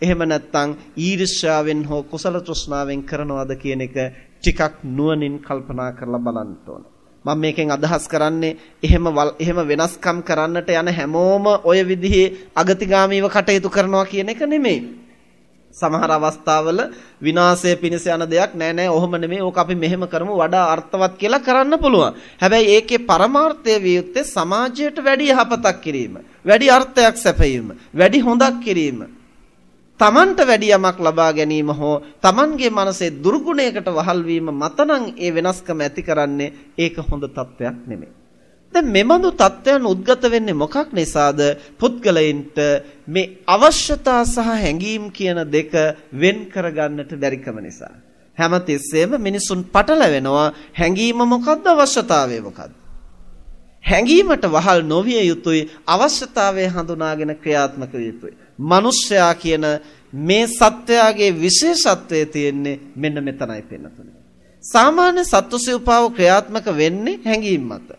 එහෙම නැත්නම් ඊර්ෂ්‍යාවෙන් හෝ කුසල තෘෂ්ණාවෙන් කරනවද කියන එක ටිකක් නුවණින් කල්පනා කරලා බලන්න ඕන. මම මේකෙන් අදහස් කරන්නේ එහෙම එහෙම වෙනස්කම් කරන්නට යන හැමෝම ඔය විදිහේ අගතිගාමීව කටයුතු කරනවා කියන එක නෙමෙයි. සමහර අවස්ථාවල විනාශය පිණිස යන දෙයක් නෑ නෑ ඔහොම නෙමෙයි ඕක අපි මෙහෙම කරමු වඩා අර්ථවත් කියලා කරන්න පුළුවන්. හැබැයි ඒකේ පරමාර්ථය වියුත්තේ සමාජයට වැඩි යහපතක් කිරීම, වැඩි අර්ථයක් සැපයීම, වැඩි හොඳක් කිරීම. තමන්ට වැඩි යමක් ලබා ගැනීම හෝ තමන්ගේ මනසේ දුර්ගුණයකට වහල් වීම මතනම් ඒ වෙනස්කම ඇති කරන්නේ ඒක හොඳ තත්වයක් නෙමෙයි. දැන් මෙබඳු තත්වයන් උද්ගත වෙන්නේ මොකක් නිසාද? පුද්ගලයින්ට මේ අවශ්‍යතා සහ හැඟීම් කියන දෙක වෙන් කරගන්නට බැරිකම නිසා. හැමතිස්සෙම මිනිසුන් පටලැවෙනවා හැඟීම මොකද්ද අවශ්‍යතාවය මොකද්ද? හැඟීමට වහල් නොවිය යුතුයි අවශ්‍යතාවය හඳුනාගෙන ක්‍රියාත්මක විය යුතුයි. මිනිස්සයා කියන මේ සත්වයාගේ විශේෂත්වය තියෙන්නේ මෙන්න මෙතනයි පෙන්නතුනේ. සාමාන්‍ය සත්වසිව්පාව ක්‍රියාත්මක වෙන්නේ හැඟීම් මත.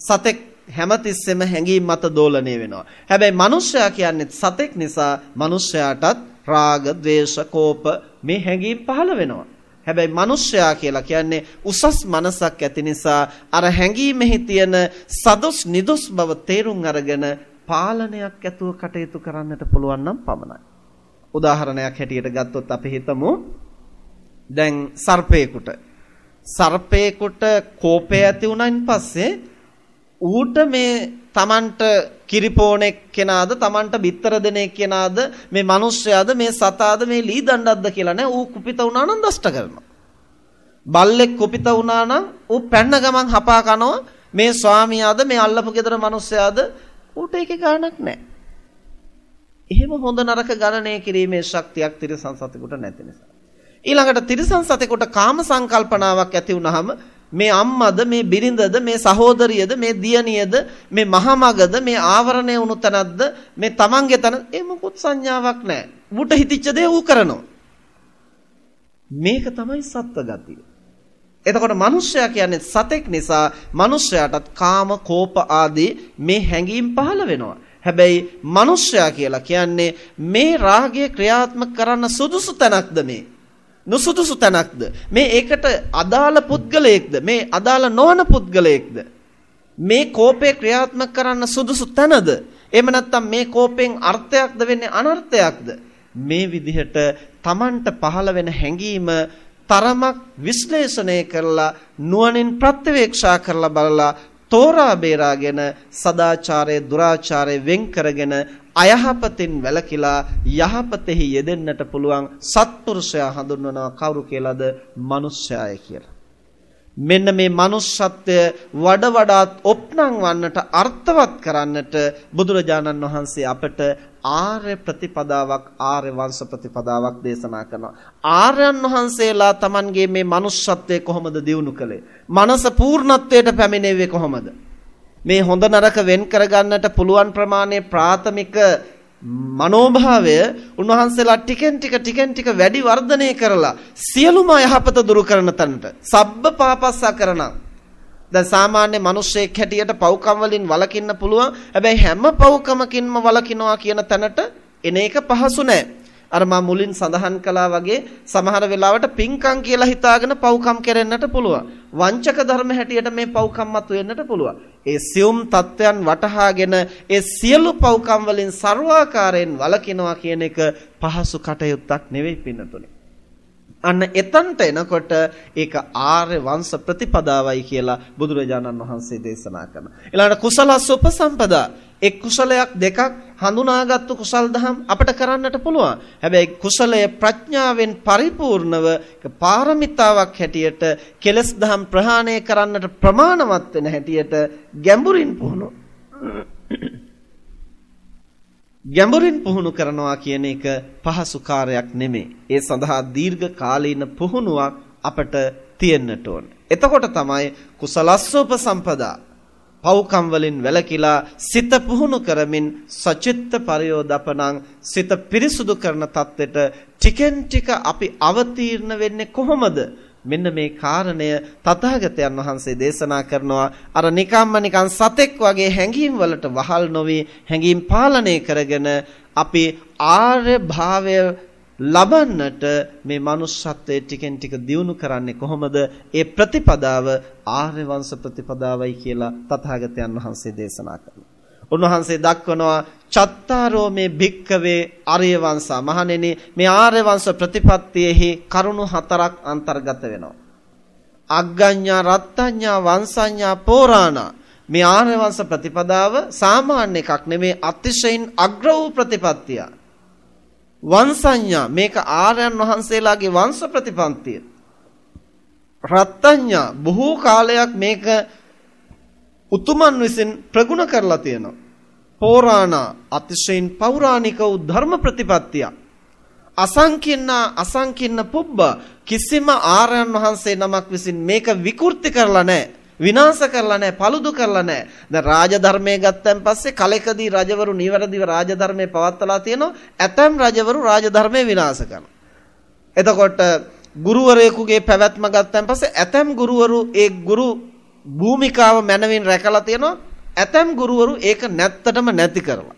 සතෙක් හැමතිස්සෙම හැඟීම් මත දෝලණය වෙනවා. හැබැයි මිනිස්සයා කියන්නේ සතෙක් නිසා මිනිස්සයාටත් රාග, ద్వේෂ, කෝප මේ හැඟීම් පහළ වෙනවා. හැබැයි මිනිස්සයා කියලා කියන්නේ උසස් මනසක් ඇති නිසා අර හැඟීමෙහි තියෙන සදොස් නිදොස් බව තේරුම් අරගෙන පාලනයක් ඇතුව කටයුතු කරන්නට පුළුවන් නම් පමණයි. උදාහරණයක් හැටියට ගත්තොත් අපි හිතමු දැන් සර්පේකට සර්පේකට කෝපය ඇති වුණාන් පස්සේ ඌට මේ Tamanට කිරිපෝණෙක් කෙනාද Tamanට බිත්තර දෙනෙක් කෙනාද මේ මිනිස්සයාද මේ සතාද මේ ලී දණ්ඩක්ද කියලා නෑ. ඌ කුපිත වුණා නම් දෂ්ට කරනවා. බල්ලෙක් කුපිත වුණා නම් ඌ පැන්න ගමන් හපා කනවා. මේ ස්වාමියාද මේ අල්ලපු ගෙදර මිනිස්සයාද ඌට ඒකේ ගාණක් නෑ එහෙම හොඳ නරක ගණනය කිරීමේ ශක්තියක් තිරසං සතෙකුට නැති නිසා ඊළඟට තිරසං සතෙකුට කාම සංකල්පනාවක් ඇති වුනහම මේ අම්මද මේ බිරිඳද මේ සහෝදරියද මේ දියණියද මේ මහමගද මේ ආවරණය වුණු තැනක්ද මේ තමන්ගේ තැන ඒ මොකුත් සංඥාවක් නැහැ. ඌට හිතිච්ච දේ ඌ කරනවා. මේක තමයි සත්ව ගතිය. එතකොට මිනිස්සයා කියන්නේ සතෙක් නිසා මිනිස්සයාටත් කාම කෝප ආදී මේ හැඟීම් පහළ වෙනවා. හැබැයි මිනිස්සයා කියලා කියන්නේ මේ රාගය ක්‍රියාත්මක කරන්න සුදුසු තැනක්ද මේ? නුසුදුසු තැනක්ද? මේ ඒකට අදාළ පුද්ගලයෙක්ද? මේ අදාළ නොවන පුද්ගලයෙක්ද? මේ කෝපය ක්‍රියාත්මක කරන්න සුදුසු තැනද? එහෙම නැත්නම් මේ කෝපෙන් අර්ථයක්ද වෙන්නේ අනර්ථයක්ද? මේ විදිහට Tamanට පහළ වෙන හැඟීම තරමක් විශ්ලේෂණය කරලා නුවණින් ප්‍රත්‍යවේක්ෂා කරලා බලලා තෝරා බේරාගෙන සදාචාරය දුරාචාරය වෙන් කරගෙන අයහපතින් වැළකීලා යහපතෙහි යෙදෙන්නට පුළුවන් සත්පුරුෂයා හඳුන්වනවා කවුරු කියලාද? මිනිස්යාය කියලා. මෙන්න මේ manussත්වය වඩ වඩාත් ඔප්නම් වන්නට අර්ථවත් කරන්නට බුදුරජාණන් වහන්සේ අපට ආර්ය ප්‍රතිපදාවක් ආර්ය වංශ ප්‍රතිපදාවක් දේශනා කරනවා. ආර්යයන් වහන්සේලා Tamanගේ මේ manussත්වය කොහොමද දියුණු කළේ? මනස පූර්ණත්වයට පැමිණෙන්නේ කොහොමද? මේ හොඳ නරක වෙන් කරගන්නට පුළුවන් ප්‍රමාණයේ ප්‍රාථමික මනෝභාවය උන්වහන්සේලා ටිකෙන් ටික ටිකෙන් ටික වැඩි වර්ධනය කරලා සියලුම යහපත දුරු කරන තැනට සබ්බ පාපස්සා කරන දැන් සාමාන්‍ය මිනිස්සෙක් හැටියට පව්කම් වලින් වළකින්න පුළුවන්. හැබැයි හැම පව්කමකින්ම වළකිනවා කියන තැනට එන එක පහසු නෑ. අර මා මුලින් සඳහන් කළා වගේ සමහර වෙලාවට පින්කම් කියලා හිතාගෙන පව්කම් කරෙන්නට පුළුවන්. වංචක ධර්ම හැටියට මේ පව්කම්මත් වෙන්නට පුළුවන්. ඒ සියුම් தත්වයන් වටහාගෙන ඒ සියලු පව්කම් වලින් ਸਰවාකාරයෙන් වළකිනවා කියන එක පහසු කටයුත්තක් නෙවෙයි පින්නතුනේ. අන්න එතනට එනකොට ඒක ආර්ය වංශ ප්‍රතිපදාවයි කියලා බුදුරජාණන් වහන්සේ දේශනා කරනවා. ඊළඟට කුසලස් උපසම්පදා එක් කුසලයක් දෙකක් හඳුනාගත්තු කුසල් දහම් අපිට කරන්නට පුළුවන්. හැබැයි කුසලය ප්‍රඥාවෙන් පරිපූර්ණව පාරමිතාවක් හැටියට කෙලස් දහම් ප්‍රහාණය කරන්නට ප්‍රමාණවත් වෙන හැටියට ගැඹුරින් පුහුණු ගැඹුරින් පුහුණු කරනවා කියන එක පහසු කාර්යයක් නෙමෙයි. ඒ සඳහා දීර්ඝ කාලීන පුහුණුවක් අපට තියෙන්නට ඕන. එතකොට තමයි කුසලස්සෝප සම්පදා පව්කම් වලින් වැළකීලා සිත පුහුණු කරමින් සචිත්ත පරියෝදපණං සිත පිරිසුදු කරන தත්වෙට ටිකෙන් ටික අපි අවතීර්ණ වෙන්නේ කොහොමද? මෙන්න මේ කාරණය තථාගතයන් වහන්සේ දේශනා කරනවා අර නිකම්ම නිකන් සතෙක් වගේ හැඟීම් වලට වහල් නොවි හැඟීම් පාලනය කරගෙන අපි ආර්ය භාවය ලබන්නට මේ manussත්වයේ ටිකෙන් ටික දියුණු කරන්නේ කොහොමද? ඒ ප්‍රතිපදාව ආර්ය වංශ ප්‍රතිපදාවයි කියලා තථාගතයන් වහන්සේ දේශනා කරනවා. උන්වහන්සේ දක්වනවා චත්තාරෝ මේ භික්කවේ ආර්ය වංශා මහණෙනි මේ ආර්ය වංශ ප්‍රතිපත්තියෙහි කරුණු හතරක් අන්තර්ගත වෙනවා. අග්ගඤ්ඤා රත්ත්‍ඤ්ඤා වංශඤ්ඤා පෝරාණා. මේ ආර්ය වංශ ප්‍රතිපදාව සාමාන්‍ය එකක් නෙමේ අතිශයින් අග්‍ර වූ ප්‍රතිපත්තිය. වංශඤ්ඤා මේක ආර්යයන් වහන්සේලාගේ වංශ ප්‍රතිපන්තිය. රත්ත්‍ඤ්ඤා බොහෝ කාලයක් මේක උතුමන් විසින් ප්‍රගුණ කරලා තියෙනවා. පෝරාණා අතිශයින් පෞරාණික වූ ධර්ම ප්‍රතිපත්තිය. අසංකින්න අසංකින්න පුබ්බ කිසිම ආර්යයන් වහන්සේ නමක් විසින් මේක විකෘති කරලා නැහැ. විනාශ කරලා නැහැ, paludu කරලා නැහැ. දැන් රාජධර්මයේ ගත්තන් පස්සේ කලකදී රජවරු නිවැරදිව රාජධර්මයේ පවත්වලා තියෙනවා. ඇතැම් රජවරු රාජධර්මයේ විනාශ කරනවා. එතකොට ගුරුවරයෙකුගේ පැවැත්ම ගත්තන් පස්සේ ඇතැම් ගුරුවරු ඒ ගුරු භූමිකාව මනවින් රැකලා තියෙනවා. ඇතැම් ගුරුවරු ඒක නැත්තටම නැති කරලා.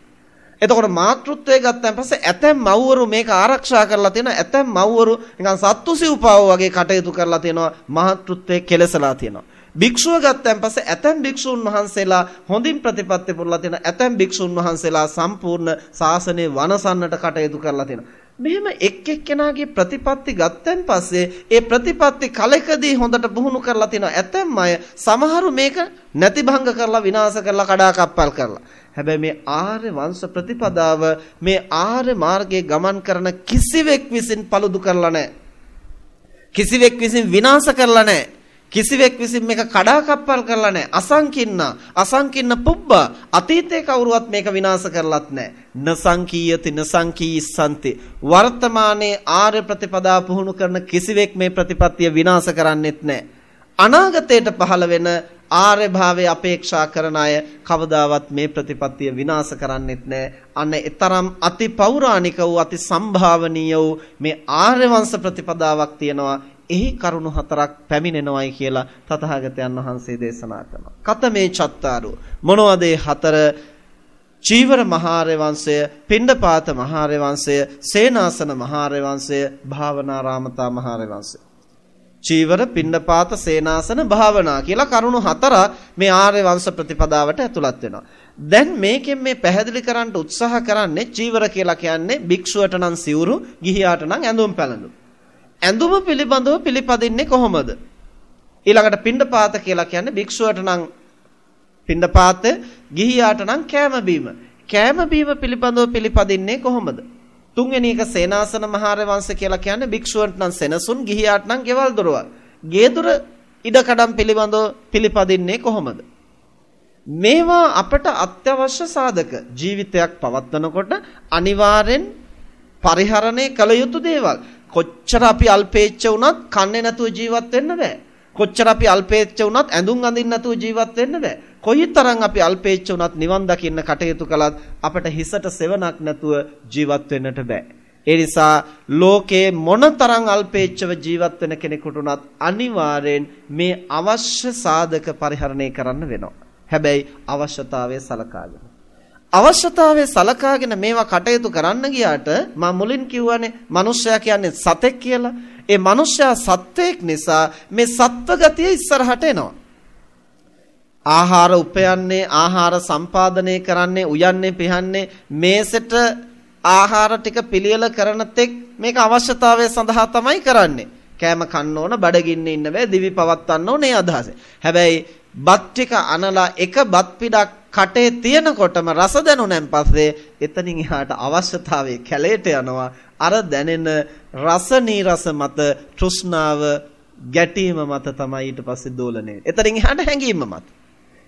එතකොට මාතෘත්වය ගත්තන් පස්සේ ඇතැම් මව්වරු මේක ආරක්ෂා කරලා තියෙනවා. ඇතැම් මව්වරු නිකන් සත්තු සිව්පාව වගේ කටයුතු කරලා තියෙනවා. මාතෘත්වයේ කෙලසලා තියෙනවා. භික්ෂුව ගත්තන් පස්සේ ඇතැම් භික්ෂුන් වහන්සේලා හොඳින් ප්‍රතිපත්ති පුරලා තියෙන ඇතැම් භික්ෂුන් වහන්සේලා සම්පූර්ණ ශාසනය වනසන්නට කටයුතු කරලා තියෙනවා. මෙහෙම එක් එක්කෙනාගේ ප්‍රතිපත්ති ගත්තන් පස්සේ ඒ ප්‍රතිපත්ති කලකදී හොඳට පුහුණු කරලා තිනවා. ඇතැම් අය සමහරු මේක නැතිභංග කරලා විනාශ කරලා කඩාකප්පල් කරලා. හැබැයි මේ ආර්ය වංශ ප්‍රතිපදාව මේ ආර්ය මාර්ගයේ ගමන් කරන කිසිවෙක් විසින් paludu කරලා නැහැ. කිසිවෙක් විසින් විනාශ කරලා නැහැ. කිසිවෙක් විසින් මේක කඩාකප්පල් කරලා නැහැ. අසංකින්න අසංකින්න පුබ්බා අතීතේ කවුරුවත් මේක විනාශ කරලත් නැහැ. නසංකීයති නසංකීස්සන්ති වර්තමානයේ ආර්ය ප්‍රතිපදා පුහුණු කරන කිසිවෙක් මේ ප්‍රතිපත්තිය විනාශ කරන්නෙත් නැහැ. අනාගතයට පහළ වෙන ආර්ය භාවයේ අපේක්ෂා කරන අය කවදාවත් මේ ප්‍රතිපත්තිය විනාශ කරන්නෙත් නැහැ. අන්න ඊතරම් අති පෞරාණික වූ අති සම්භාවනීය වූ මේ ආර්ය වංශ ප්‍රතිපදාවක් තියෙනවා. එහි කරුණු හතරක් පැමිණෙනවයි කියලා තථාගතයන් වහන්සේ දේශනා කරනවා. කතමේ චත්තාරු මොනවද හතර? චීවර මහාරය වංශය, පිණ්ඩපාත මහාරය වංශය, සේනාසන මහාරය වංශය, භාවනාරාමතා මහාරය වංශය. චීවර, පිණ්ඩපාත, සේනාසන, භාවනා කියලා කරුණු හතර මේ ආර්ය වංශ ප්‍රතිපදාවට ඇතුළත් වෙනවා. දැන් මේකෙන් මේ පැහැදිලි කරන්න උත්සාහ කරන්නේ චීවර කියලා කියන්නේ භික්ෂුවට නම් සිවුරු, ගිහියාට නම් ඇඳුම් පැළඳුම්. ඇඳුම පිළිබඳව පිළිපදින්නේ කොහොමද? ඊළඟට පිණ්ඩපාත කියලා කියන්නේ භික්ෂුවට නම් පිණ්ඩපාත, ගිහියාට නම් කෑම බීම. කෑම බීම පිළිබඳව පිළිපදින්නේ කොහොමද? තුන්වෙනි එක සේනාසන මහාර වංශ කියලා කියන්නේ භික්ෂුවන්ට නම් සෙනසුන්, ගිහියාට නම් ගෙවල් දොරවල්. ගේදොර ඉඩකඩම් පිළිබඳව පිළිපදින්නේ කොහොමද? මේවා අපට අත්‍යවශ්‍ය සාධක ජීවිතයක් පවත්වනකොට අනිවාර්යෙන් පරිහරණය කළ යුතු දේවල්. කොච්චර අපි අල්පේච්ච වුණත් කන්නේ නැතුව ජීවත් වෙන්න බෑ. කොච්චර අපි අල්පේච්ච වුණත් ඇඳුම් අඳින්න නැතුව ජීවත් වෙන්න බෑ. කොයිතරම් අපි අල්පේච්ච වුණත් නිවන් දකින්න කටයුතු කළත් අපට හිසට සෙවණක් නැතුව ජීවත් වෙන්නට බෑ. ඒ නිසා ලෝකේ මොනතරම් අල්පේච්ඡව ජීවත් වෙන කෙනෙකුට උනත් අනිවාර්යෙන් මේ අවශ්‍ය සාධක පරිහරණය කරන්න වෙනවා. හැබැයි අවශ්‍යතාවය සලකාගෙන. අවශ්‍යතාවය සලකාගෙන මේවා කටයුතු කරන්න ගියාට මම මුලින් කිව්වනේ මිනිස්සයා කියන්නේ සතෙක් කියලා. ඒ මිනිස්සයා සත්වෙක් නිසා මේ සත්ව ගතිය ඉස්සරහට එනවා. ආහාර උපයන්නේ ආහාර සම්පාදනය කරන්නේ උයන්නේ පිහන්නේ මේසෙට ආහාර ටික පිළියෙල කරන තෙක් මේක අවශ්‍යතාවය සඳහා තමයි කරන්නේ. කෑම කන්න ඕන බඩගින්නේ ඉන්න බෑ දිවි පවත්වන්න ඕනේ අදහස. හැබැයි බත් ටික අනලා එක බත් පිටක් කටේ තියෙනකොටම රස දැනුණෙන් පස්සේ එතනින් එහාට අවශ්‍යතාවයේ කැලේට යනවා අර දැනෙන රස නීරස මත තෘෂ්ණාව ගැටීම මත තමයි ඊට පස්සේ දෝලණය. එතනින් එහාට හැංගීම මත.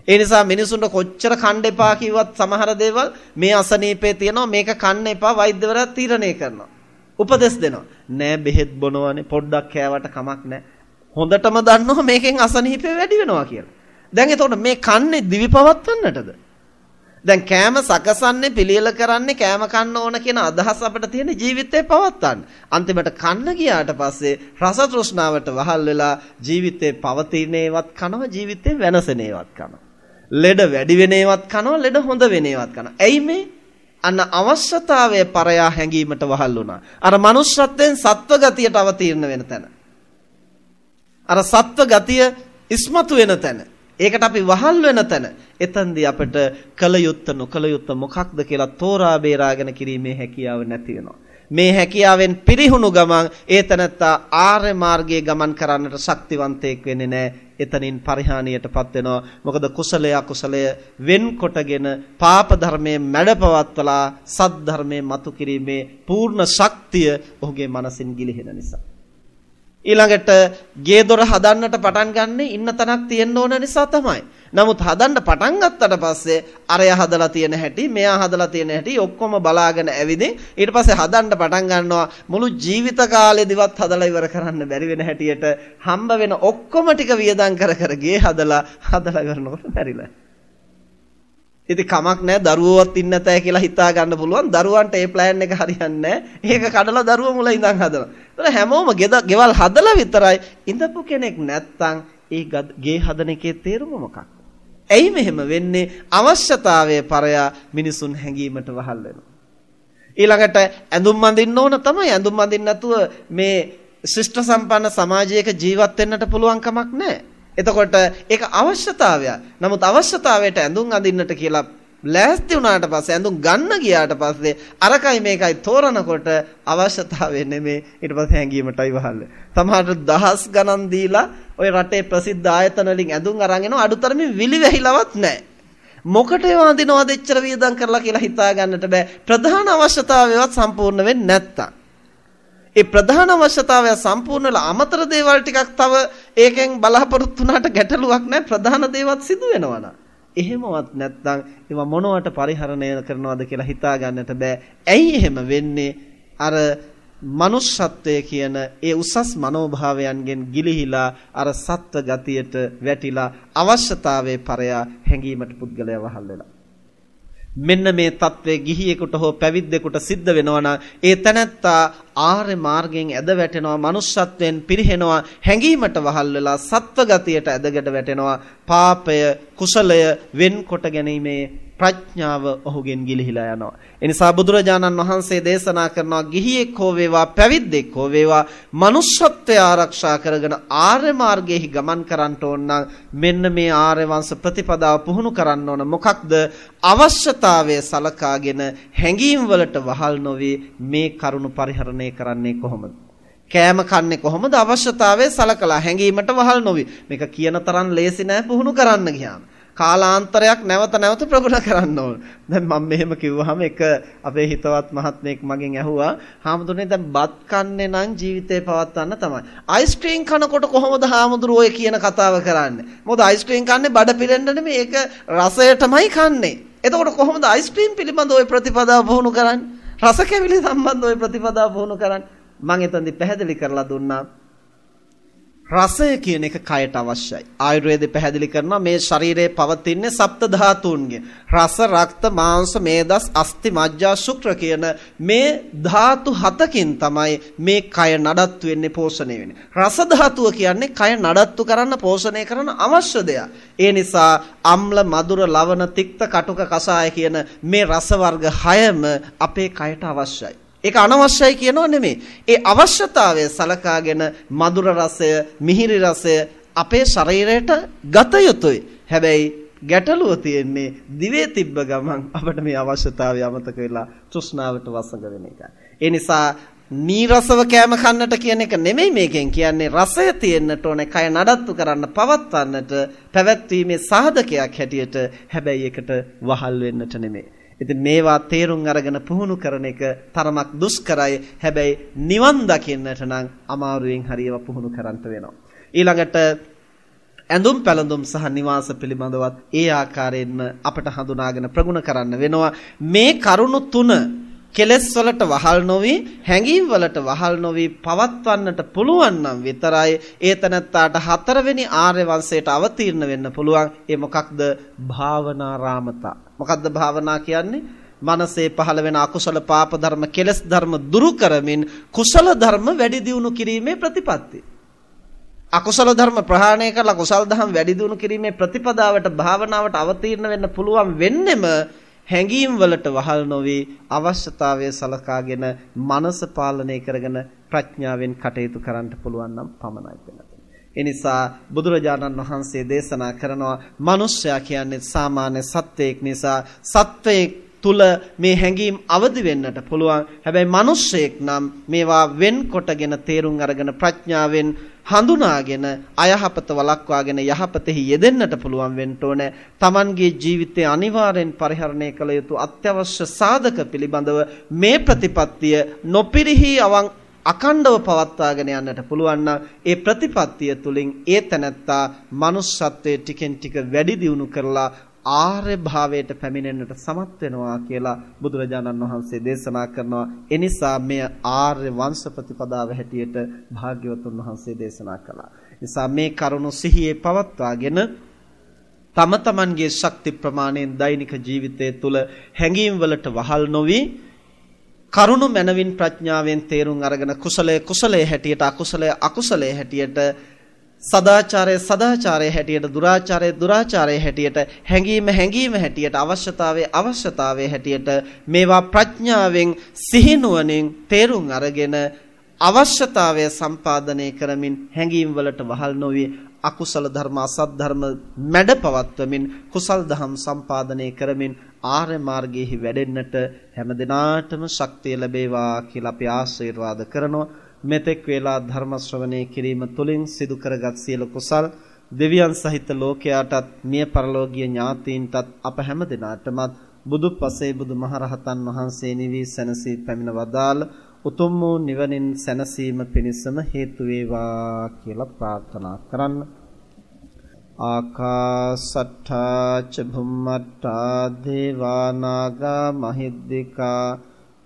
ඒ නිසා මිනිසුන්ට කොච්චර කන්න එපා කිව්වත් සමහර දේවල් මේ අසනීපේ තියෙනවා මේක කන්න එපා වෛද්‍යවරයා තීරණය කරනවා. උපදෙස් දෙනවා. නෑ බෙහෙත් බොනවනේ පොඩ්ඩක් කෑවට කමක් නෑ. හොඳටම දන්නවා මේකෙන් අසනීපේ වැඩි වෙනවා කියලා. දැන් එතකොට මේ කන්නේ දිවි පවත්වන්නටද? දැන් කෑම සකසන්නේ පිළියෙල කරන්නේ කෑම කන්න ඕන කියන අදහස අපිට තියෙන ජීවිතේ පවත්වන්න. අන්තිමට කන්න ගියාට පස්සේ රස තෘෂ්ණාවට වහල් වෙලා ජීවිතේ පවතිනේවත් කනවා ජීවිතේ වෙනසනේවත් කනවා. ලෙඩ වැඩි වෙනේවත් කනවා ලෙඩ හොඳ වෙනේවත් කනවා. ඇයි මේ? අන්න අවශ්‍යතාවයේ පරයා හැංගීමට වහල් වුණා. අර manussත්වෙන් සත්ව ගතියට අවතීර්ණ වෙන තැන. අර සත්ව ගතිය ඉස්මතු වෙන තැන. ඒකට අපි වහල් වෙන තැන එතෙන්දී අපිට කල යුත්ත නොකල යුත්ත මොකක්ද කියලා තෝරා බේරාගෙන කිරීමේ හැකියාව නැති වෙනවා. මේ හැකියාවෙන් පිරිහුණු ගමන් ඒ තැනත්තා ආර්ය මාර්ගයේ ගමන් කරන්නට ශක්තිවන්තයෙක් වෙන්නේ නැහැ. එතනින් පරිහානියටපත් වෙනවා. මොකද කුසලය අකුසලය වෙන්කොටගෙන පාප ධර්මයේ මැඩපවත්වලා සත් ධර්මයේ මතු කිරීමේ පූර්ණ ශක්තිය ඔහුගේ මනසින් ගිලිහෙන නිසා. ඊළඟට ගේ දොර හදන්නට පටන් ගන්නෙ ඉන්න තැනක් තියෙන්න ඕන නිසා තමයි. නමුත් හදන්න පටන් ගත්තට පස්සේ අරයා හදලා තියෙන හැටි, මෙයා හදලා තියෙන හැටි ඔක්කොම බලාගෙන ඇවිදින් ඊට පස්සේ හදන්න පටන් ගන්නවා මුළු ජීවිත කාලෙදිවත් හදලා ඉවර කරන්න බැරි වෙන හැටියට හම්බ වෙන ඔක්කොම ටික වියදම් කර කර ගේ හදලා හදලා කරනකොට බැරිලා. ඉතින් කමක් නැහැ දරුවෝවත් ඉන්න නැතයි කියලා හිතා ගන්න පුළුවන්. දරුවන්ට ඒ ප්ලෑන් එක හරියන්නේ ඒක කඩලා දරුවෝ මුල ඉඳන් හදනවා. ඒතර හැමෝම ගෙවල් හදලා විතරයි ඉඳපු කෙනෙක් නැත්තම් ඒ ගේ හදන එකේ තේරුම මොකක්ද? ඇයි මෙහෙම වෙන්නේ? අවශ්‍යතාවයේ පරයා මිනිසුන් හැංගීමට වහල් වෙනවා. ඊළඟට ඇඳුම් අඳින්න ඕන තමයි. ඇඳුම් අඳින්න නැතුව මේ ශිෂ්ට සම්පන්න සමාජයක ජීවත් වෙන්නට පුළුවන් කමක් නැහැ. එතකොට ඒක අවශ්‍යතාවයක්. නමුත් අවශ්‍යතාවයට ඇඳුම් අඳින්නට කියලා ලෑස්ති වුණාට පස්සේ ඇඳුම් ගන්න ගියාට පස්සේ අරකයි මේකයි තෝරනකොට අවශ්‍යතාවය නෙමේ ඊට පස්සේ හැංගීමටයි වහල්ල. සමහරට දහස් ගණන් දීලා ওই රටේ ප්‍රසිද්ධ ආයතන වලින් ඇඳුම් අරන් එනවා අඩුතරමින් විලි වැහිලවත් නැහැ. මොකටද වඳිනවද එච්චර වියදම් කරලා කියලා හිතා ගන්නට බෑ. ප්‍රධාන අවශ්‍යතාවයවත් සම්පූර්ණ වෙන්නේ නැත්තම්. ඒ ප්‍රධාන අවශ්‍යතාවය සම්පූර්ණ වෙලා අමතර දේවල් ටිකක් තව ඒකෙන් බලාපොරොත්තු වුණාට ගැටලුවක් නැහැ. ප්‍රධාන දේවත් සිදු වෙනවා නා. එහෙමවත් නැත්නම් ඒවා මොනවට පරිහරණය කරනවද කියලා හිතා ගන්නට බෑ. ඇයි එහෙම වෙන්නේ? අර මනුෂ්‍යත්වය කියන ඒ උසස් මනෝභාවයන්ගෙන් ගිලිහිලා අර සත්ව ගතියට වැටිලා අවශ්‍යතාවයේ පරයා හැඟීමට පුද්ගලයා වහල් වෙලා මෙන්න මේ தત્ත්වය ගිහියෙකුට හෝ පැවිද්දෙකුට සිද්ධ වෙනවා ඒ තැනැත්තා ආර්ය මාර්ගයෙන් ඇද වැටෙනවා manussත්වයෙන් පිරිහෙනවා හැඟීමට වහල් වෙලා සත්ව ගතියට ඇදගෙන වැටෙනවා. පාපය කුසලය වෙන්කොට ගැනීමේ ප්‍රඥාව ඔහුගෙන් ගිලිහිලා යනවා. ඒ නිසා බුදුරජාණන් වහන්සේ දේශනා කරනවා ගිහියෙක් හෝ වේවා පැවිද්දෙක් හෝ වේවා manussත්වය ආරක්ෂා කරගෙන ආර්ය මාර්ගයේ ගමන් කරන්න ඕන නම් මෙන්න මේ ආර්ය වංශ ප්‍රතිපදාව පුහුණු කරන්න ඕන. මොකක්ද අවශ්‍යතාවය සලකාගෙන හැඟීම් වලට වහල් නොවි මේ කරුණු පරිහරණය කරන්නේ කොහොමද? කෑම කන්නේ කොහොමද අවශ්‍යතාවය සලකලා හැඟීමට වහල් නොවි. මේක කියන තරම් ලේසි නෑ පුහුණු කරන්න ගියාම. කාලාන්තරයක් නැවත නැවත ප්‍රගුණ කරන්න ඕන. දැන් මම මෙහෙම කිව්වහම එක අපේ හිතවත් මහත්මයෙක් මගෙන් ඇහුවා, "හාමුදුරනේ දැන් බත් කන්නේ නම් ජීවිතේ පවත්වන්න තමයි. අයිස්ක්‍රීම් කනකොට කොහොමද හාමුදුරුවෝ ඔය කියන කතාව කරන්නේ? මොකද අයිස්ක්‍රීම් කන්නේ බඩ පිරෙන්න නෙමෙයි ඒක රසයටමයි කන්නේ. එතකොට කොහොමද අයිස්ක්‍රීම් පිළිබඳ ওই ප්‍රතිපදාව පුහුණු කරන්නේ? රස කැවිලි සම්බන්ධ ওই ප්‍රතිපදාව පුහුණු කරන්නේ? මම එතනදි පැහැදිලි කරලා දුන්නා. රසය කියන එක කයට අවශ්‍යයි. ආයුර්වේදය පැහැදිලි කරනවා මේ ශරීරයේ පවතින්නේ සප්ත ධාතුන්ගේ. රස, රක්ත, මාංශ, මේදස්, අස්ථි, මජ්ජා, ශුක්‍ර කියන මේ ධාතු හතකින් තමයි මේ කය නඩත්තු වෙන්නේ පෝෂණය වෙන්නේ. රස ධාතුව කියන්නේ කය නඩත්තු කරන්න පෝෂණය කරන අවශ්‍ය දෙයක්. ඒ නිසා අම්ල, මధుර, ලවණ, තික්ත, කටුක, කසාය කියන මේ රස වර්ග හයම අපේ කයට අවශ්‍යයි. ඒක අනවශ්‍යයි කියනව නෙමෙයි. ඒ අවශ්‍යතාවය සලකාගෙන මధుර රසය, මිහිරි රසය අපේ ශරීරයට ගත යුතුයි. හැබැයි ගැටලුව තියෙන්නේ දිවේ තිබ්බ ගමන් අපිට මේ අවශ්‍යතාවය අමතක වෙලා තෘෂ්ණාවට වසඟ වෙන එකයි. ඒ නිසා නීරසව කෑම කන්නට කියන එක නෙමෙයි මේකෙන් කියන්නේ රසය තියෙන්නට ඕනේ කය නඩත්තු කරන්න පවත්වන්නට පැවැත්වීමේ සාධකයක් හැටියට හැබැයි ඒකට වහල් වෙන්නට නෙමෙයි ඉතින් මේවා තේරුම් අරගෙන පුහුණු කරන එක තරමක් දුෂ්කරයි. හැබැයි නිවන් දකින්නට නම් අමාරුවෙන් හරියව පුහුණු කරන්නට වෙනවා. ඊළඟට ඇඳුම් පැළඳුම් සහ නිවාස පිළිබඳවත් ඒ ආකාරයෙන්ම අපට හඳුනාගෙන ප්‍රගුණ කරන්න වෙනවා. මේ කරුණු තුන කෙලස් වලට වහල් නොවි හැඟීම් වලට වහල් නොවි පවත්වන්නට පුළුවන් නම් විතරයි ඒ තනත්තාට හතරවෙනි ආර්ය වංශයට අවතීර්ණ වෙන්න පුළුවන්. ඒ මොකක්ද? භාවනාරාමතා. මොකක්ද භාවනා කියන්නේ? මනසේ පහළ වෙන අකුසල පාප ධර්ම කෙලස් ධර්ම දුරු කරමින් කුසල ධර්ම වැඩි දියුණු කිරීමේ ප්‍රතිපත්තිය අකුසල ධර්ම ප්‍රහාණය කරලා කුසල ධම් වැඩි දියුණු කිරීමේ ප්‍රතිපදාවට භාවනාවට අවතීර්ණ වෙන්න පුළුවන් වෙන්නෙම හැඟීම් වලට වහල් නොවි අවශ්‍යතාවය සලකාගෙන මනස පාලනය කරගෙන ප්‍රඥාවෙන් කටයුතු කරන්න පුළුවන් නම් පමණයි කියලා. ඒ නිසා බුදුරජාණන් වහන්සේ දේශනා කරනවා මිනිස්සයා කියන්නේ සාමාන්‍ය සත්වයක් නිසා සත්වයක් තුල මේ හැඟීම් අවදි වෙන්නට පුළුවන්. හැබැයි මිනිස්සෙක් නම් මේවා වෙන්කොටගෙන තේරුම් අරගෙන ප්‍රඥාවෙන් හඳුනාගෙන අයහපත වළක්වාගෙන යහපතෙහි යෙදෙන්නට පුළුවන් වෙන්න ඕනේ. Tamanගේ ජීවිතය අනිවාර්යෙන් පරිහරණය කළ යුතු අත්‍යවශ්‍ය සාධක පිළිබඳව මේ ප්‍රතිපත්තිය නොපිරිහි අවන් අකණ්ඩව පවත්වාගෙන යන්නට පුළුවන් ඒ ප්‍රතිපත්තිය තුලින් ඒ තැනැත්තා manussත්වයේ ටිකෙන් ටික වැඩි දියුණු කරලා ආර්ය භාවයට පැමිණෙන්නට සමත් වෙනවා කියලා බුදුරජාණන් වහන්සේ දේශනා කරනවා. ඒ නිසා මෙය ආර්ය වංශ ප්‍රතිපදාව හැටියට භාග්‍යවතුන් වහන්සේ දේශනා කළා. නිසා මේ කරුණු සිහියේ පවත්වාගෙන තම තමන්ගේ ශක්ති ප්‍රමාණයෙන් දෛනික ජීවිතය තුළ හැඟීම් වලට වහල් නොවි කරුණු මනවින් ප්‍රඥාවෙන් තේරුම් අරගෙන කුසලයේ කුසලයේ හැටියට අකුසලයේ අකුසලයේ හැටියට සදාචාරය සදාචාරයේ හැටියට දුරාචාරය දුරාචාරයේ හැටියට හැඟීම හැඟීම හැටියට අවශ්‍යතාවයේ අවශ්‍යතාවයේ හැටියට මේවා ප්‍රඥාවෙන් සිහිනුවණින් තේරුම් අරගෙන අවශ්‍යතාවය සම්පාදනය කරමින් හැඟීම් වලට වහල් නොවි අකුසල ධර්ම අසත් ධර්ම මැඩ පවත්වමින් කුසල් දහම් සම්පාදනය කරමින් ආර්ය මාර්ගයේහි වැඩෙන්නට හැම දිනාටම ශක්තිය ලැබේවා කියලා අපි ආශිර්වාද කරනවා. මෙතෙක් වේලා ධර්ම ශ්‍රවණය කිරීම තුළින් සිදු කරගත් සියලු කුසල් දෙවියන් සහිත ලෝකයාටත් මිය පරලෝකීය ඥාතීන්ටත් අප හැම දිනාටමත් බුදු පසේ බුදු මහරහතන් වහන්සේ නිවී සැනසී පැමිණ වදාළ උතුම් වූ නිවනින් සැනසීම පිණිසම හේතු වේවා කියලා ප්‍රාර්ථනා කරන්න. ආකාසට්ඨා ච භුම්මට්ඨා දේවා නාග මහිද්దికා